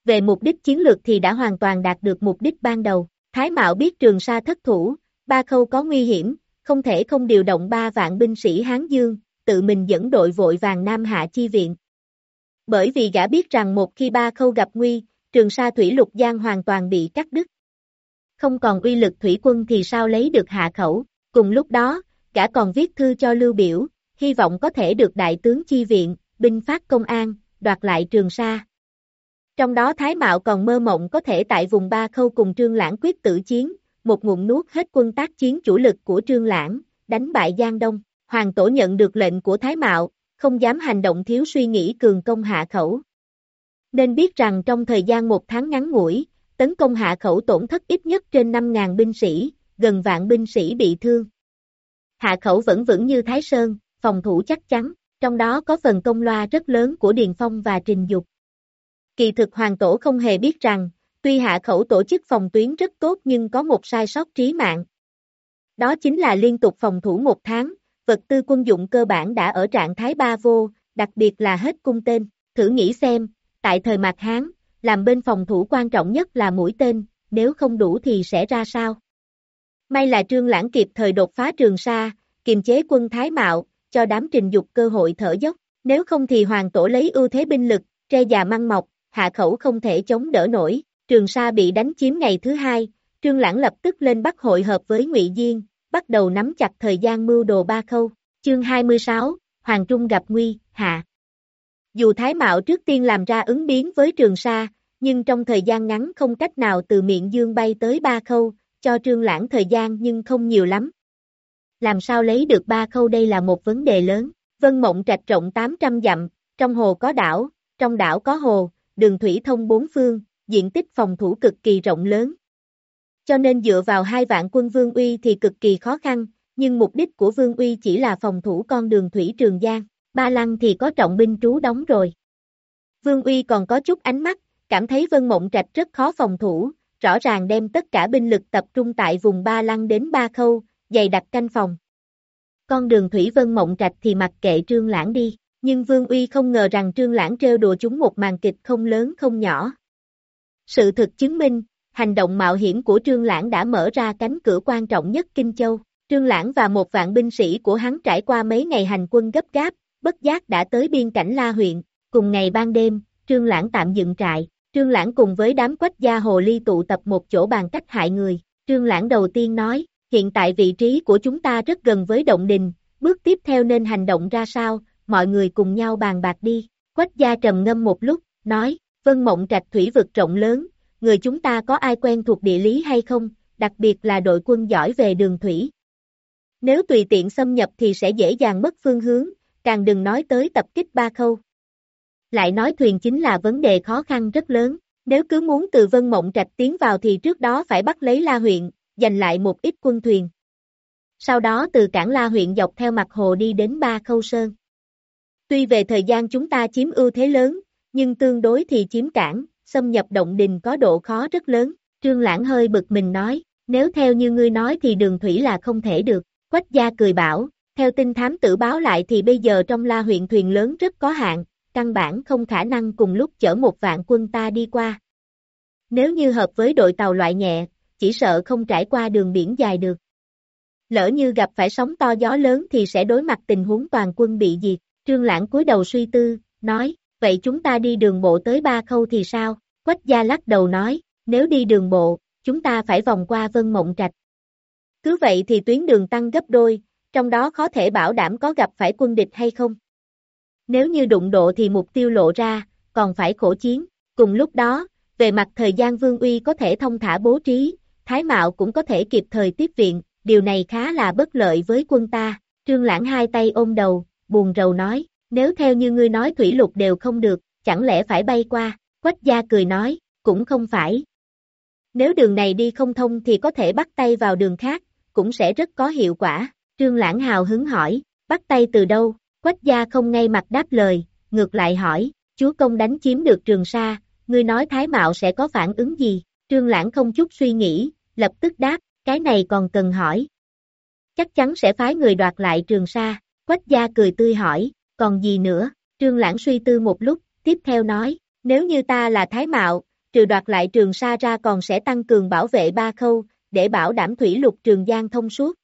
Về mục đích chiến lược thì đã hoàn toàn đạt được mục đích ban đầu. Thái Mạo biết Trường Sa thất thủ, ba khâu có nguy hiểm, không thể không điều động ba vạn binh sĩ Hán Dương, tự mình dẫn đội vội vàng Nam Hạ chi viện. Bởi vì gã biết rằng một khi ba khâu gặp nguy, Trường Sa thủy lục giang hoàn toàn bị cắt đứt. Không còn uy lực thủy quân thì sao lấy được hạ khẩu, cùng lúc đó, cả còn viết thư cho Lưu Biểu, hy vọng có thể được đại tướng chi viện, binh phát công an, đoạt lại Trường Sa. Trong đó Thái Mạo còn mơ mộng có thể tại vùng Ba Khâu cùng Trương Lãng quyết tử chiến, một ngụm nuốt hết quân tác chiến chủ lực của Trương Lãng, đánh bại Giang Đông. Hoàng Tổ nhận được lệnh của Thái Mạo, không dám hành động thiếu suy nghĩ cường công hạ khẩu. Nên biết rằng trong thời gian một tháng ngắn ngủi, tấn công hạ khẩu tổn thất ít nhất trên 5.000 binh sĩ, gần vạn binh sĩ bị thương. Hạ khẩu vẫn vững như Thái Sơn, phòng thủ chắc chắn, trong đó có phần công loa rất lớn của Điền Phong và Trình Dục. Kỳ thực Hoàng Tổ không hề biết rằng, tuy hạ khẩu tổ chức phòng tuyến rất tốt nhưng có một sai sót trí mạng. Đó chính là liên tục phòng thủ một tháng, vật tư quân dụng cơ bản đã ở trạng thái ba vô, đặc biệt là hết cung tên. Thử nghĩ xem, tại thời mạc Hán, làm bên phòng thủ quan trọng nhất là mũi tên, nếu không đủ thì sẽ ra sao? May là Trương Lãng kịp thời đột phá Trường Sa, kiềm chế quân Thái Mạo, cho đám trình dục cơ hội thở dốc, nếu không thì Hoàng Tổ lấy ưu thế binh lực, tre già măng mọc, hạ khẩu không thể chống đỡ nổi, Trường Sa bị đánh chiếm ngày thứ hai, Trương Lãng lập tức lên bắt hội hợp với Ngụy Diên, bắt đầu nắm chặt thời gian mưu đồ ba khâu. Chương 26, Hoàng Trung gặp nguy, hạ. Dù Thái Mạo trước tiên làm ra ứng biến với Trường Sa, nhưng trong thời gian ngắn không cách nào từ miệng dương bay tới ba khâu, cho Trương Lãng thời gian nhưng không nhiều lắm. Làm sao lấy được ba khâu đây là một vấn đề lớn. Vân Mộng trạch rộng 800 dặm, trong hồ có đảo, trong đảo có hồ, đường thủy thông bốn phương, diện tích phòng thủ cực kỳ rộng lớn. Cho nên dựa vào hai vạn quân Vương Uy thì cực kỳ khó khăn, nhưng mục đích của Vương Uy chỉ là phòng thủ con đường thủy Trường Giang, Ba Lăng thì có trọng binh trú đóng rồi. Vương Uy còn có chút ánh mắt, cảm thấy Vân Mộng Trạch rất khó phòng thủ, rõ ràng đem tất cả binh lực tập trung tại vùng Ba Lăng đến Ba Khâu, dày đặt canh phòng. Con đường Thủy Vân Mộng Trạch thì mặc kệ Trương Lãng đi, nhưng Vương Uy không ngờ rằng Trương Lãng trêu đùa chúng một màn kịch không lớn không nhỏ. Sự thực chứng minh, hành động mạo hiểm của Trương Lãng đã mở ra cánh cửa quan trọng nhất Kinh Châu. Trương Lãng và một vạn binh sĩ của hắn trải qua mấy ngày hành quân gấp gáp, bất giác đã tới biên cảnh La huyện, cùng ngày ban đêm, Trương Lãng tạm dựng trại, Trương Lãng cùng với đám quách gia hồ ly tụ tập một chỗ bàn cách hại người, Trương Lãng đầu tiên nói, hiện tại vị trí của chúng ta rất gần với động đình, bước tiếp theo nên hành động ra sao, mọi người cùng nhau bàn bạc đi, quách gia trầm ngâm một lúc, nói, vân mộng trạch thủy vực rộng lớn, người chúng ta có ai quen thuộc địa lý hay không, đặc biệt là đội quân giỏi về đường thủy. Nếu tùy tiện xâm nhập thì sẽ dễ dàng mất phương hướng, càng đừng nói tới tập kích ba khâu. Lại nói thuyền chính là vấn đề khó khăn rất lớn, nếu cứ muốn từ Vân Mộng Trạch tiến vào thì trước đó phải bắt lấy La huyện, giành lại một ít quân thuyền. Sau đó từ cảng La huyện dọc theo mặt hồ đi đến Ba Khâu Sơn. Tuy về thời gian chúng ta chiếm ưu thế lớn, nhưng tương đối thì chiếm cảng, xâm nhập động đình có độ khó rất lớn. Trương Lãng hơi bực mình nói, nếu theo như ngươi nói thì đường thủy là không thể được. Quách gia cười bảo, theo tin thám tử báo lại thì bây giờ trong la huyện thuyền lớn rất có hạn, căn bản không khả năng cùng lúc chở một vạn quân ta đi qua. Nếu như hợp với đội tàu loại nhẹ, chỉ sợ không trải qua đường biển dài được. Lỡ như gặp phải sóng to gió lớn thì sẽ đối mặt tình huống toàn quân bị diệt. Trương Lãng cúi đầu suy tư, nói, vậy chúng ta đi đường bộ tới ba khâu thì sao? Quách gia lắc đầu nói, nếu đi đường bộ, chúng ta phải vòng qua Vân Mộng Trạch. Cứ vậy thì tuyến đường tăng gấp đôi, trong đó khó thể bảo đảm có gặp phải quân địch hay không. Nếu như đụng độ thì mục tiêu lộ ra, còn phải khổ chiến. Cùng lúc đó, về mặt thời gian Vương Uy có thể thông thả bố trí, Thái Mạo cũng có thể kịp thời tiếp viện, điều này khá là bất lợi với quân ta. Trương Lãng hai tay ôm đầu, buồn rầu nói, nếu theo như ngươi nói thủy lục đều không được, chẳng lẽ phải bay qua, Quách gia cười nói, cũng không phải. Nếu đường này đi không thông thì có thể bắt tay vào đường khác, cũng sẽ rất có hiệu quả. Trương Lãng hào hứng hỏi, bắt tay từ đâu? Quách gia không ngay mặt đáp lời, ngược lại hỏi, chúa công đánh chiếm được trường sa, ngươi nói Thái Mạo sẽ có phản ứng gì? Trương Lãng không chút suy nghĩ, lập tức đáp, cái này còn cần hỏi. Chắc chắn sẽ phái người đoạt lại trường sa, quách gia cười tươi hỏi, còn gì nữa? Trương Lãng suy tư một lúc, tiếp theo nói, nếu như ta là Thái Mạo, trừ đoạt lại trường sa ra còn sẽ tăng cường bảo vệ ba khâu, để bảo đảm thủy lục trường giang thông suốt.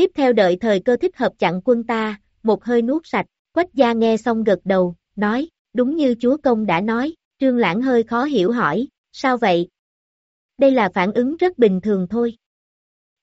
Tiếp theo đợi thời cơ thích hợp chặn quân ta, một hơi nuốt sạch, quách gia nghe xong gật đầu, nói, đúng như chúa công đã nói, trương lãng hơi khó hiểu hỏi, sao vậy? Đây là phản ứng rất bình thường thôi.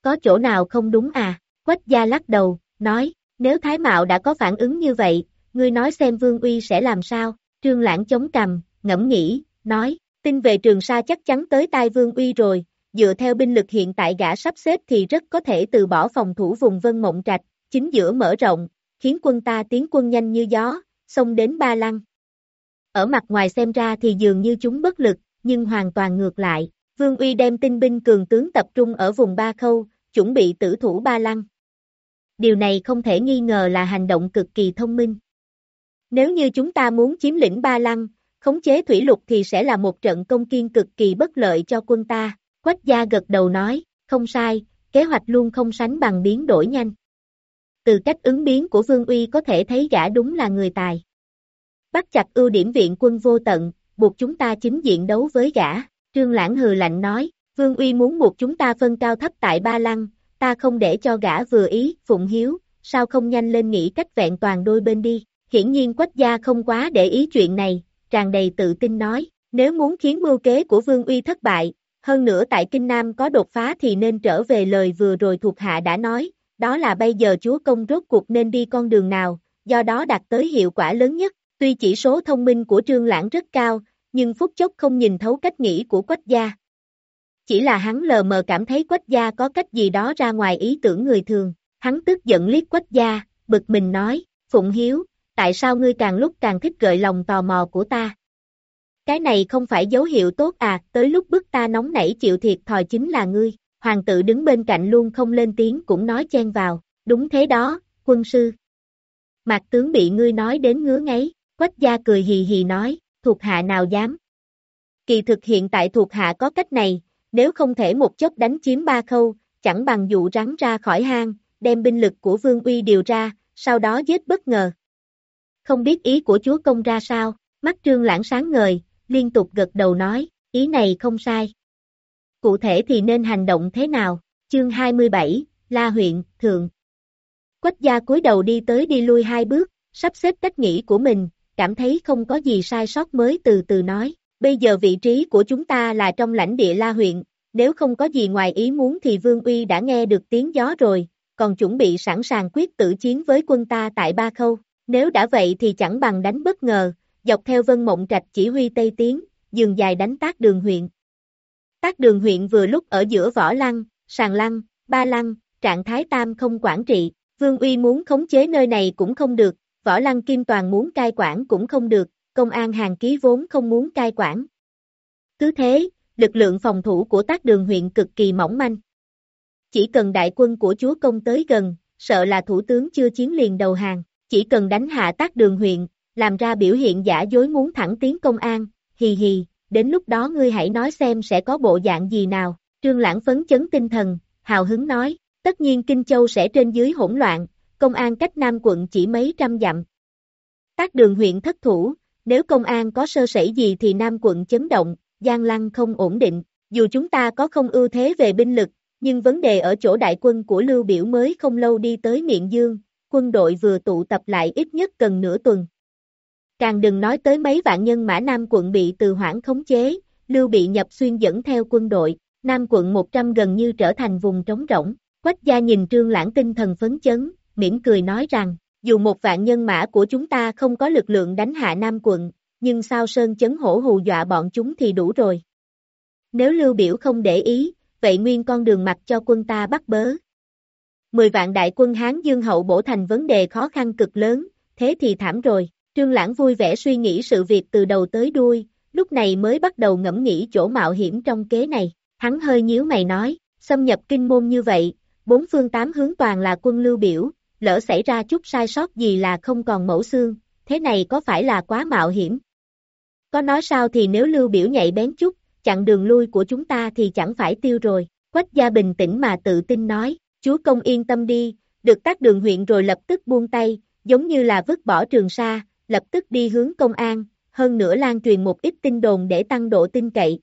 Có chỗ nào không đúng à? Quách gia lắc đầu, nói, nếu Thái Mạo đã có phản ứng như vậy, ngươi nói xem Vương Uy sẽ làm sao? Trương Lãng chống cằm, ngẫm nghĩ, nói, tin về Trường Sa chắc chắn tới tai Vương Uy rồi, dựa theo binh lực hiện tại gã sắp xếp thì rất có thể từ bỏ phòng thủ vùng Vân Mộng Trạch, chính giữa mở rộng, khiến quân ta tiến quân nhanh như gió, xông đến Ba Lăng. Ở mặt ngoài xem ra thì dường như chúng bất lực, nhưng hoàn toàn ngược lại, Vương Uy đem tinh binh cường tướng tập trung ở vùng Ba Khâu, chuẩn bị tử thủ Ba Lăng. Điều này không thể nghi ngờ là hành động cực kỳ thông minh. Nếu như chúng ta muốn chiếm lĩnh Ba Lăng, khống chế thủy lục thì sẽ là một trận công kiên cực kỳ bất lợi cho quân ta. Quách gia gật đầu nói, không sai, kế hoạch luôn không sánh bằng biến đổi nhanh. Từ cách ứng biến của Vương Uy có thể thấy gã đúng là người tài. Bắt chặt ưu điểm viện quân vô tận, buộc chúng ta chính diện đấu với gã. Trương Lãng hừ lạnh nói, Vương Uy muốn buộc chúng ta phân cao thấp tại Ba Lăng, ta không để cho gã vừa ý, Phụng Hiếu, sao không nhanh lên nghĩ cách vẹn toàn đôi bên đi. Hiển nhiên Quách gia không quá để ý chuyện này, tràn đầy tự tin nói, nếu muốn khiến mưu kế của Vương Uy thất bại, hơn nữa tại Kinh Nam có đột phá thì nên trở về lời vừa rồi thuộc hạ đã nói, đó là bây giờ chúa công rốt cuộc nên đi con đường nào, do đó đạt tới hiệu quả lớn nhất. Tuy chỉ số thông minh của Trương Lãng rất cao, nhưng phút chốc không nhìn thấu cách nghĩ của Quách gia. Chỉ là hắn lờ mờ cảm thấy Quách gia có cách gì đó ra ngoài ý tưởng người thường, hắn tức giận liếc Quách gia, bực mình nói, Phụng Hiếu, tại sao ngươi càng lúc càng thích gợi lòng tò mò của ta? Cái này không phải dấu hiệu tốt à, tới lúc bức ta nóng nảy chịu thiệt thòi chính là ngươi, hoàng tử đứng bên cạnh luôn không lên tiếng cũng nói chen vào, đúng thế đó, quân sư. Mạc tướng bị ngươi nói đến ngứa ngáy, quách gia cười hì hì nói, thuộc hạ nào dám. Kỳ thực hiện tại thuộc hạ có cách này, nếu không thể một chốc đánh chiếm ba khâu, chẳng bằng dụ rắn ra khỏi hang, đem binh lực của vương uy điều ra, sau đó giết bất ngờ. Không biết ý của chúa công ra sao, mắt trương lãng sáng ngời, liên tục gật đầu nói, ý này không sai. Cụ thể thì nên hành động thế nào? Chương 27, La huyện, Thượng. Quách gia cúi đầu đi tới đi lui hai bước, sắp xếp cách nghĩ của mình, cảm thấy không có gì sai sót mới từ từ nói. Bây giờ vị trí của chúng ta là trong lãnh địa La huyện, nếu không có gì ngoài ý muốn thì Vương Uy đã nghe được tiếng gió rồi, còn chuẩn bị sẵn sàng quyết tử chiến với quân ta tại Ba Khâu. Nếu đã vậy thì chẳng bằng đánh bất ngờ, dọc theo Vân Mộng Trạch chỉ huy Tây Tiến, dường dài đánh tác đường huyện. Tác đường huyện vừa lúc ở giữa Võ Lăng, Sàng Lăng, Ba Lăng, trạng thái tam không quản trị, Vương Uy muốn khống chế nơi này cũng không được, Võ Lăng Kim Toàn muốn cai quản cũng không được, công an hàng ký vốn không muốn cai quản. Cứ thế, lực lượng phòng thủ của tác đường huyện cực kỳ mỏng manh. Chỉ cần đại quân của chúa công tới gần, sợ là thủ tướng chưa chiến liền đầu hàng, chỉ cần đánh hạ tác đường huyện, làm ra biểu hiện giả dối muốn thẳng tiến công an, hì hì, đến lúc đó ngươi hãy nói xem sẽ có bộ dạng gì nào. Trương Lãng phấn chấn tinh thần, hào hứng nói, tất nhiên Kinh Châu sẽ trên dưới hỗn loạn, công an cách Nam quận chỉ mấy trăm dặm. Tác đường huyện thất thủ, nếu công an có sơ sẩy gì thì Nam quận chấn động, Giang Lăng không ổn định, dù chúng ta có không ưu thế về binh lực, nhưng vấn đề ở chỗ đại quân của Lưu Biểu mới không lâu đi tới Miện Dương, quân đội vừa tụ tập lại ít nhất cần nửa tuần. Càng đừng nói tới mấy vạn nhân mã Nam quận bị từ hoãn khống chế, Lưu bị nhập xuyên dẫn theo quân đội, Nam quận 100 gần như trở thành vùng trống rỗng. Quách gia nhìn trương lãng tinh thần phấn chấn, mỉm cười nói rằng, dù một vạn nhân mã của chúng ta không có lực lượng đánh hạ Nam quận, nhưng sao sơn chấn hổ hù dọa bọn chúng thì đủ rồi. Nếu lưu biểu không để ý, vậy nguyên con đường mặt cho quân ta bắt bớ. Mười vạn đại quân Hán Dương hậu bổ thành vấn đề khó khăn cực lớn, thế thì thảm rồi. Trương Lãng vui vẻ suy nghĩ sự việc từ đầu tới đuôi, lúc này mới bắt đầu ngẫm nghĩ chỗ mạo hiểm trong kế này. Hắn hơi nhíu mày nói, xâm nhập kinh môn như vậy, bốn phương tám hướng toàn là quân lưu biểu, lỡ xảy ra chút sai sót gì là không còn mẫu xương, thế này có phải là quá mạo hiểm? có nói sao thì nếu lưu biểu nhạy bén chút, chặn đường lui của chúng ta thì chẳng phải tiêu rồi. Quách gia bình tĩnh mà tự tin nói, chúa công yên tâm đi, được tác đường huyện rồi lập tức buông tay, giống như là vứt bỏ trường sa, lập tức đi hướng công an, hơn nữa lan truyền một ít tin đồn để tăng độ tin cậy.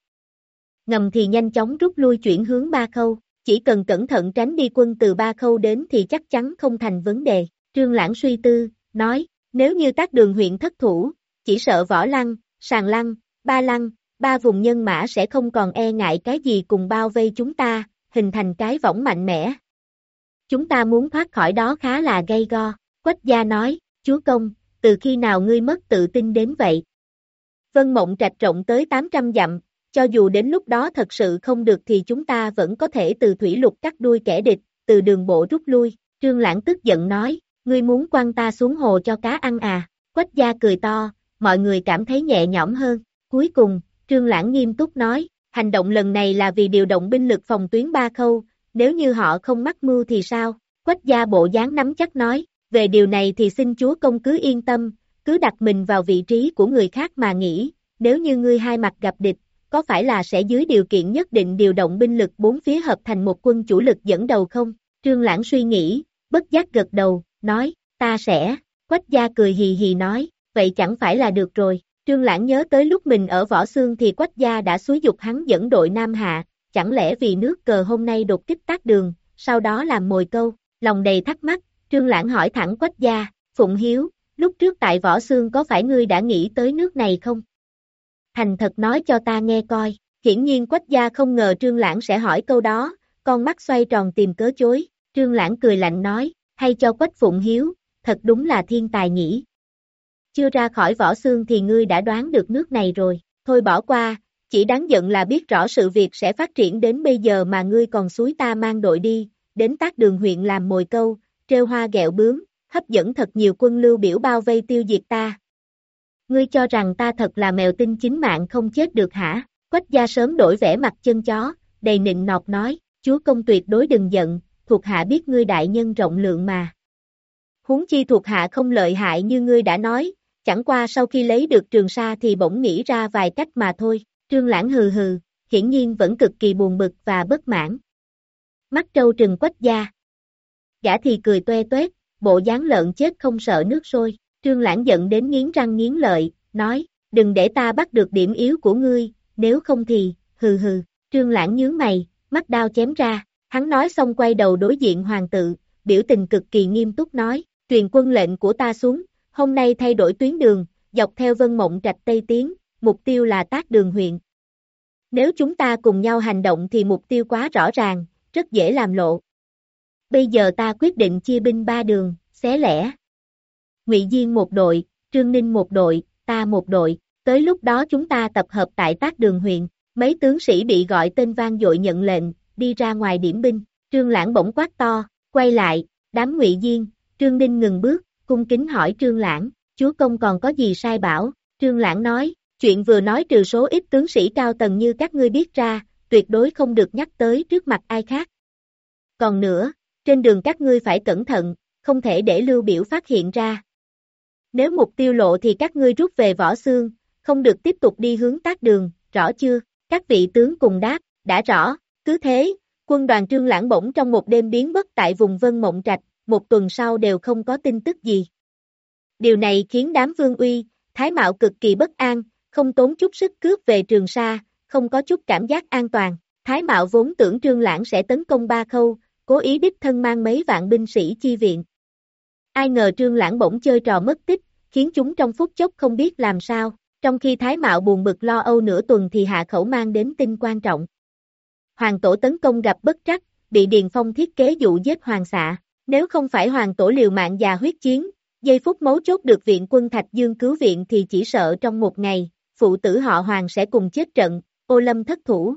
Ngầm thì nhanh chóng rút lui chuyển hướng ba khâu, chỉ cần cẩn thận tránh đi quân từ ba khâu đến thì chắc chắn không thành vấn đề. Trương Lãng suy tư, nói, nếu như tác đường huyện thất thủ, chỉ sợ võ lăng, sàng lăng, ba lăng, ba vùng nhân mã sẽ không còn e ngại cái gì cùng bao vây chúng ta, hình thành cái võng mạnh mẽ. Chúng ta muốn thoát khỏi đó khá là gây go, Quách gia nói, chúa công, từ khi nào ngươi mất tự tin đến vậy? Vân Mộng trạch rộng tới 800 dặm, cho dù đến lúc đó thật sự không được thì chúng ta vẫn có thể từ thủy lục cắt đuôi kẻ địch, từ đường bộ rút lui, Trương Lãng tức giận nói, ngươi muốn quăng ta xuống hồ cho cá ăn à, Quách gia cười to, mọi người cảm thấy nhẹ nhõm hơn, cuối cùng, Trương Lãng nghiêm túc nói, hành động lần này là vì điều động binh lực phòng tuyến ba khâu, nếu như họ không mắc mưu thì sao? Quách gia bộ dáng nắm chắc nói, về điều này thì xin chúa công cứ yên tâm, cứ đặt mình vào vị trí của người khác mà nghĩ, nếu như ngươi hai mặt gặp địch, có phải là sẽ dưới điều kiện nhất định điều động binh lực bốn phía hợp thành một quân chủ lực dẫn đầu không? Trương Lãng suy nghĩ, bất giác gật đầu, nói, ta sẽ, Quách gia cười hì hì nói, vậy chẳng phải là được rồi. Trương Lãng nhớ tới lúc mình ở Võ Xương thì Quách gia đã xúi dục hắn dẫn đội Nam Hạ, chẳng lẽ vì nước cờ hôm nay đột kích tác đường, sau đó làm mồi câu, lòng đầy thắc mắc, Trương Lãng hỏi thẳng Quách gia, Phụng Hiếu, lúc trước tại Võ Xương có phải ngươi đã nghĩ tới nước này không? Thành thật nói cho ta nghe coi, hiển nhiên Quách gia không ngờ Trương Lãng sẽ hỏi câu đó, con mắt xoay tròn tìm cớ chối, Trương Lãng cười lạnh nói, hay cho Quách Phụng Hiếu, thật đúng là thiên tài nhỉ. Chưa ra khỏi võ xương thì ngươi đã đoán được nước này rồi, thôi bỏ qua, chỉ đáng giận là biết rõ sự việc sẽ phát triển đến bây giờ mà ngươi còn suối ta mang đội đi, đến tác đường huyện làm mồi câu, trêu hoa gẹo bướm, hấp dẫn thật nhiều quân lưu biểu bao vây tiêu diệt ta. Ngươi cho rằng ta thật là mèo tinh chính mạng không chết được hả? Quách gia sớm đổi vẻ mặt chân chó, đầy nịnh nọt nói, chúa công tuyệt đối đừng giận, thuộc hạ biết ngươi đại nhân rộng lượng mà. Huống chi thuộc hạ không lợi hại như ngươi đã nói, chẳng qua sau khi lấy được trường sa thì bỗng nghĩ ra vài cách mà thôi, trương lãng hừ hừ, hiển nhiên vẫn cực kỳ buồn bực và bất mãn. Mắt trâu trừng quách gia. Gã thì cười toe toét, bộ dáng lợn chết không sợ nước sôi, trương lãng giận đến nghiến răng nghiến lợi, nói, đừng để ta bắt được điểm yếu của ngươi, nếu không thì, hừ hừ, trương lãng nhướng mày, mắt đao chém ra, hắn nói xong quay đầu đối diện hoàng tự, biểu tình cực kỳ nghiêm túc nói, truyền quân lệnh của ta xuống, hôm nay thay đổi tuyến đường, dọc theo vân mộng trạch Tây Tiến, mục tiêu là tác đường huyện. Nếu chúng ta cùng nhau hành động thì mục tiêu quá rõ ràng, rất dễ làm lộ. Bây giờ ta quyết định chia binh ba đường, xé lẻ. Ngụy Diên một đội, Trương Ninh một đội, ta một đội, tới lúc đó chúng ta tập hợp tại tác đường huyện, mấy tướng sĩ bị gọi tên vang dội nhận lệnh, đi ra ngoài điểm binh, Trương Lãng bỗng quát to, quay lại, đám Ngụy Diên, Trương Ninh ngừng bước, cung kính hỏi Trương Lãng, chúa công còn có gì sai bảo, Trương Lãng nói, chuyện vừa nói trừ số ít tướng sĩ cao tầng như các ngươi biết ra, tuyệt đối không được nhắc tới trước mặt ai khác. Còn nữa, trên đường các ngươi phải cẩn thận, không thể để lưu biểu phát hiện ra. Nếu mục tiêu lộ thì các ngươi rút về võ xương, không được tiếp tục đi hướng tác đường, rõ chưa? Các vị tướng cùng đáp, đã rõ, cứ thế, quân đoàn trương lãng bổng trong một đêm biến mất tại vùng Vân Mộng Trạch, một tuần sau đều không có tin tức gì. Điều này khiến đám vương uy, thái mạo cực kỳ bất an, không tốn chút sức cướp về trường sa, không có chút cảm giác an toàn. Thái mạo vốn tưởng trương lãng sẽ tấn công ba khâu, cố ý đích thân mang mấy vạn binh sĩ chi viện. Ai ngờ trương lãng bỗng chơi trò mất tích, khiến chúng trong phút chốc không biết làm sao, trong khi thái mạo buồn bực lo âu nửa tuần thì hạ khẩu mang đến tin quan trọng. Hoàng tổ tấn công gặp bất trắc, bị Điền Phong thiết kế dụ giết hoàng xạ. Nếu không phải hoàng tổ liều mạng già huyết chiến, giây phút mấu chốt được viện quân Thạch Dương cứu viện thì chỉ sợ trong một ngày, phụ tử họ hoàng sẽ cùng chết trận, ô lâm thất thủ.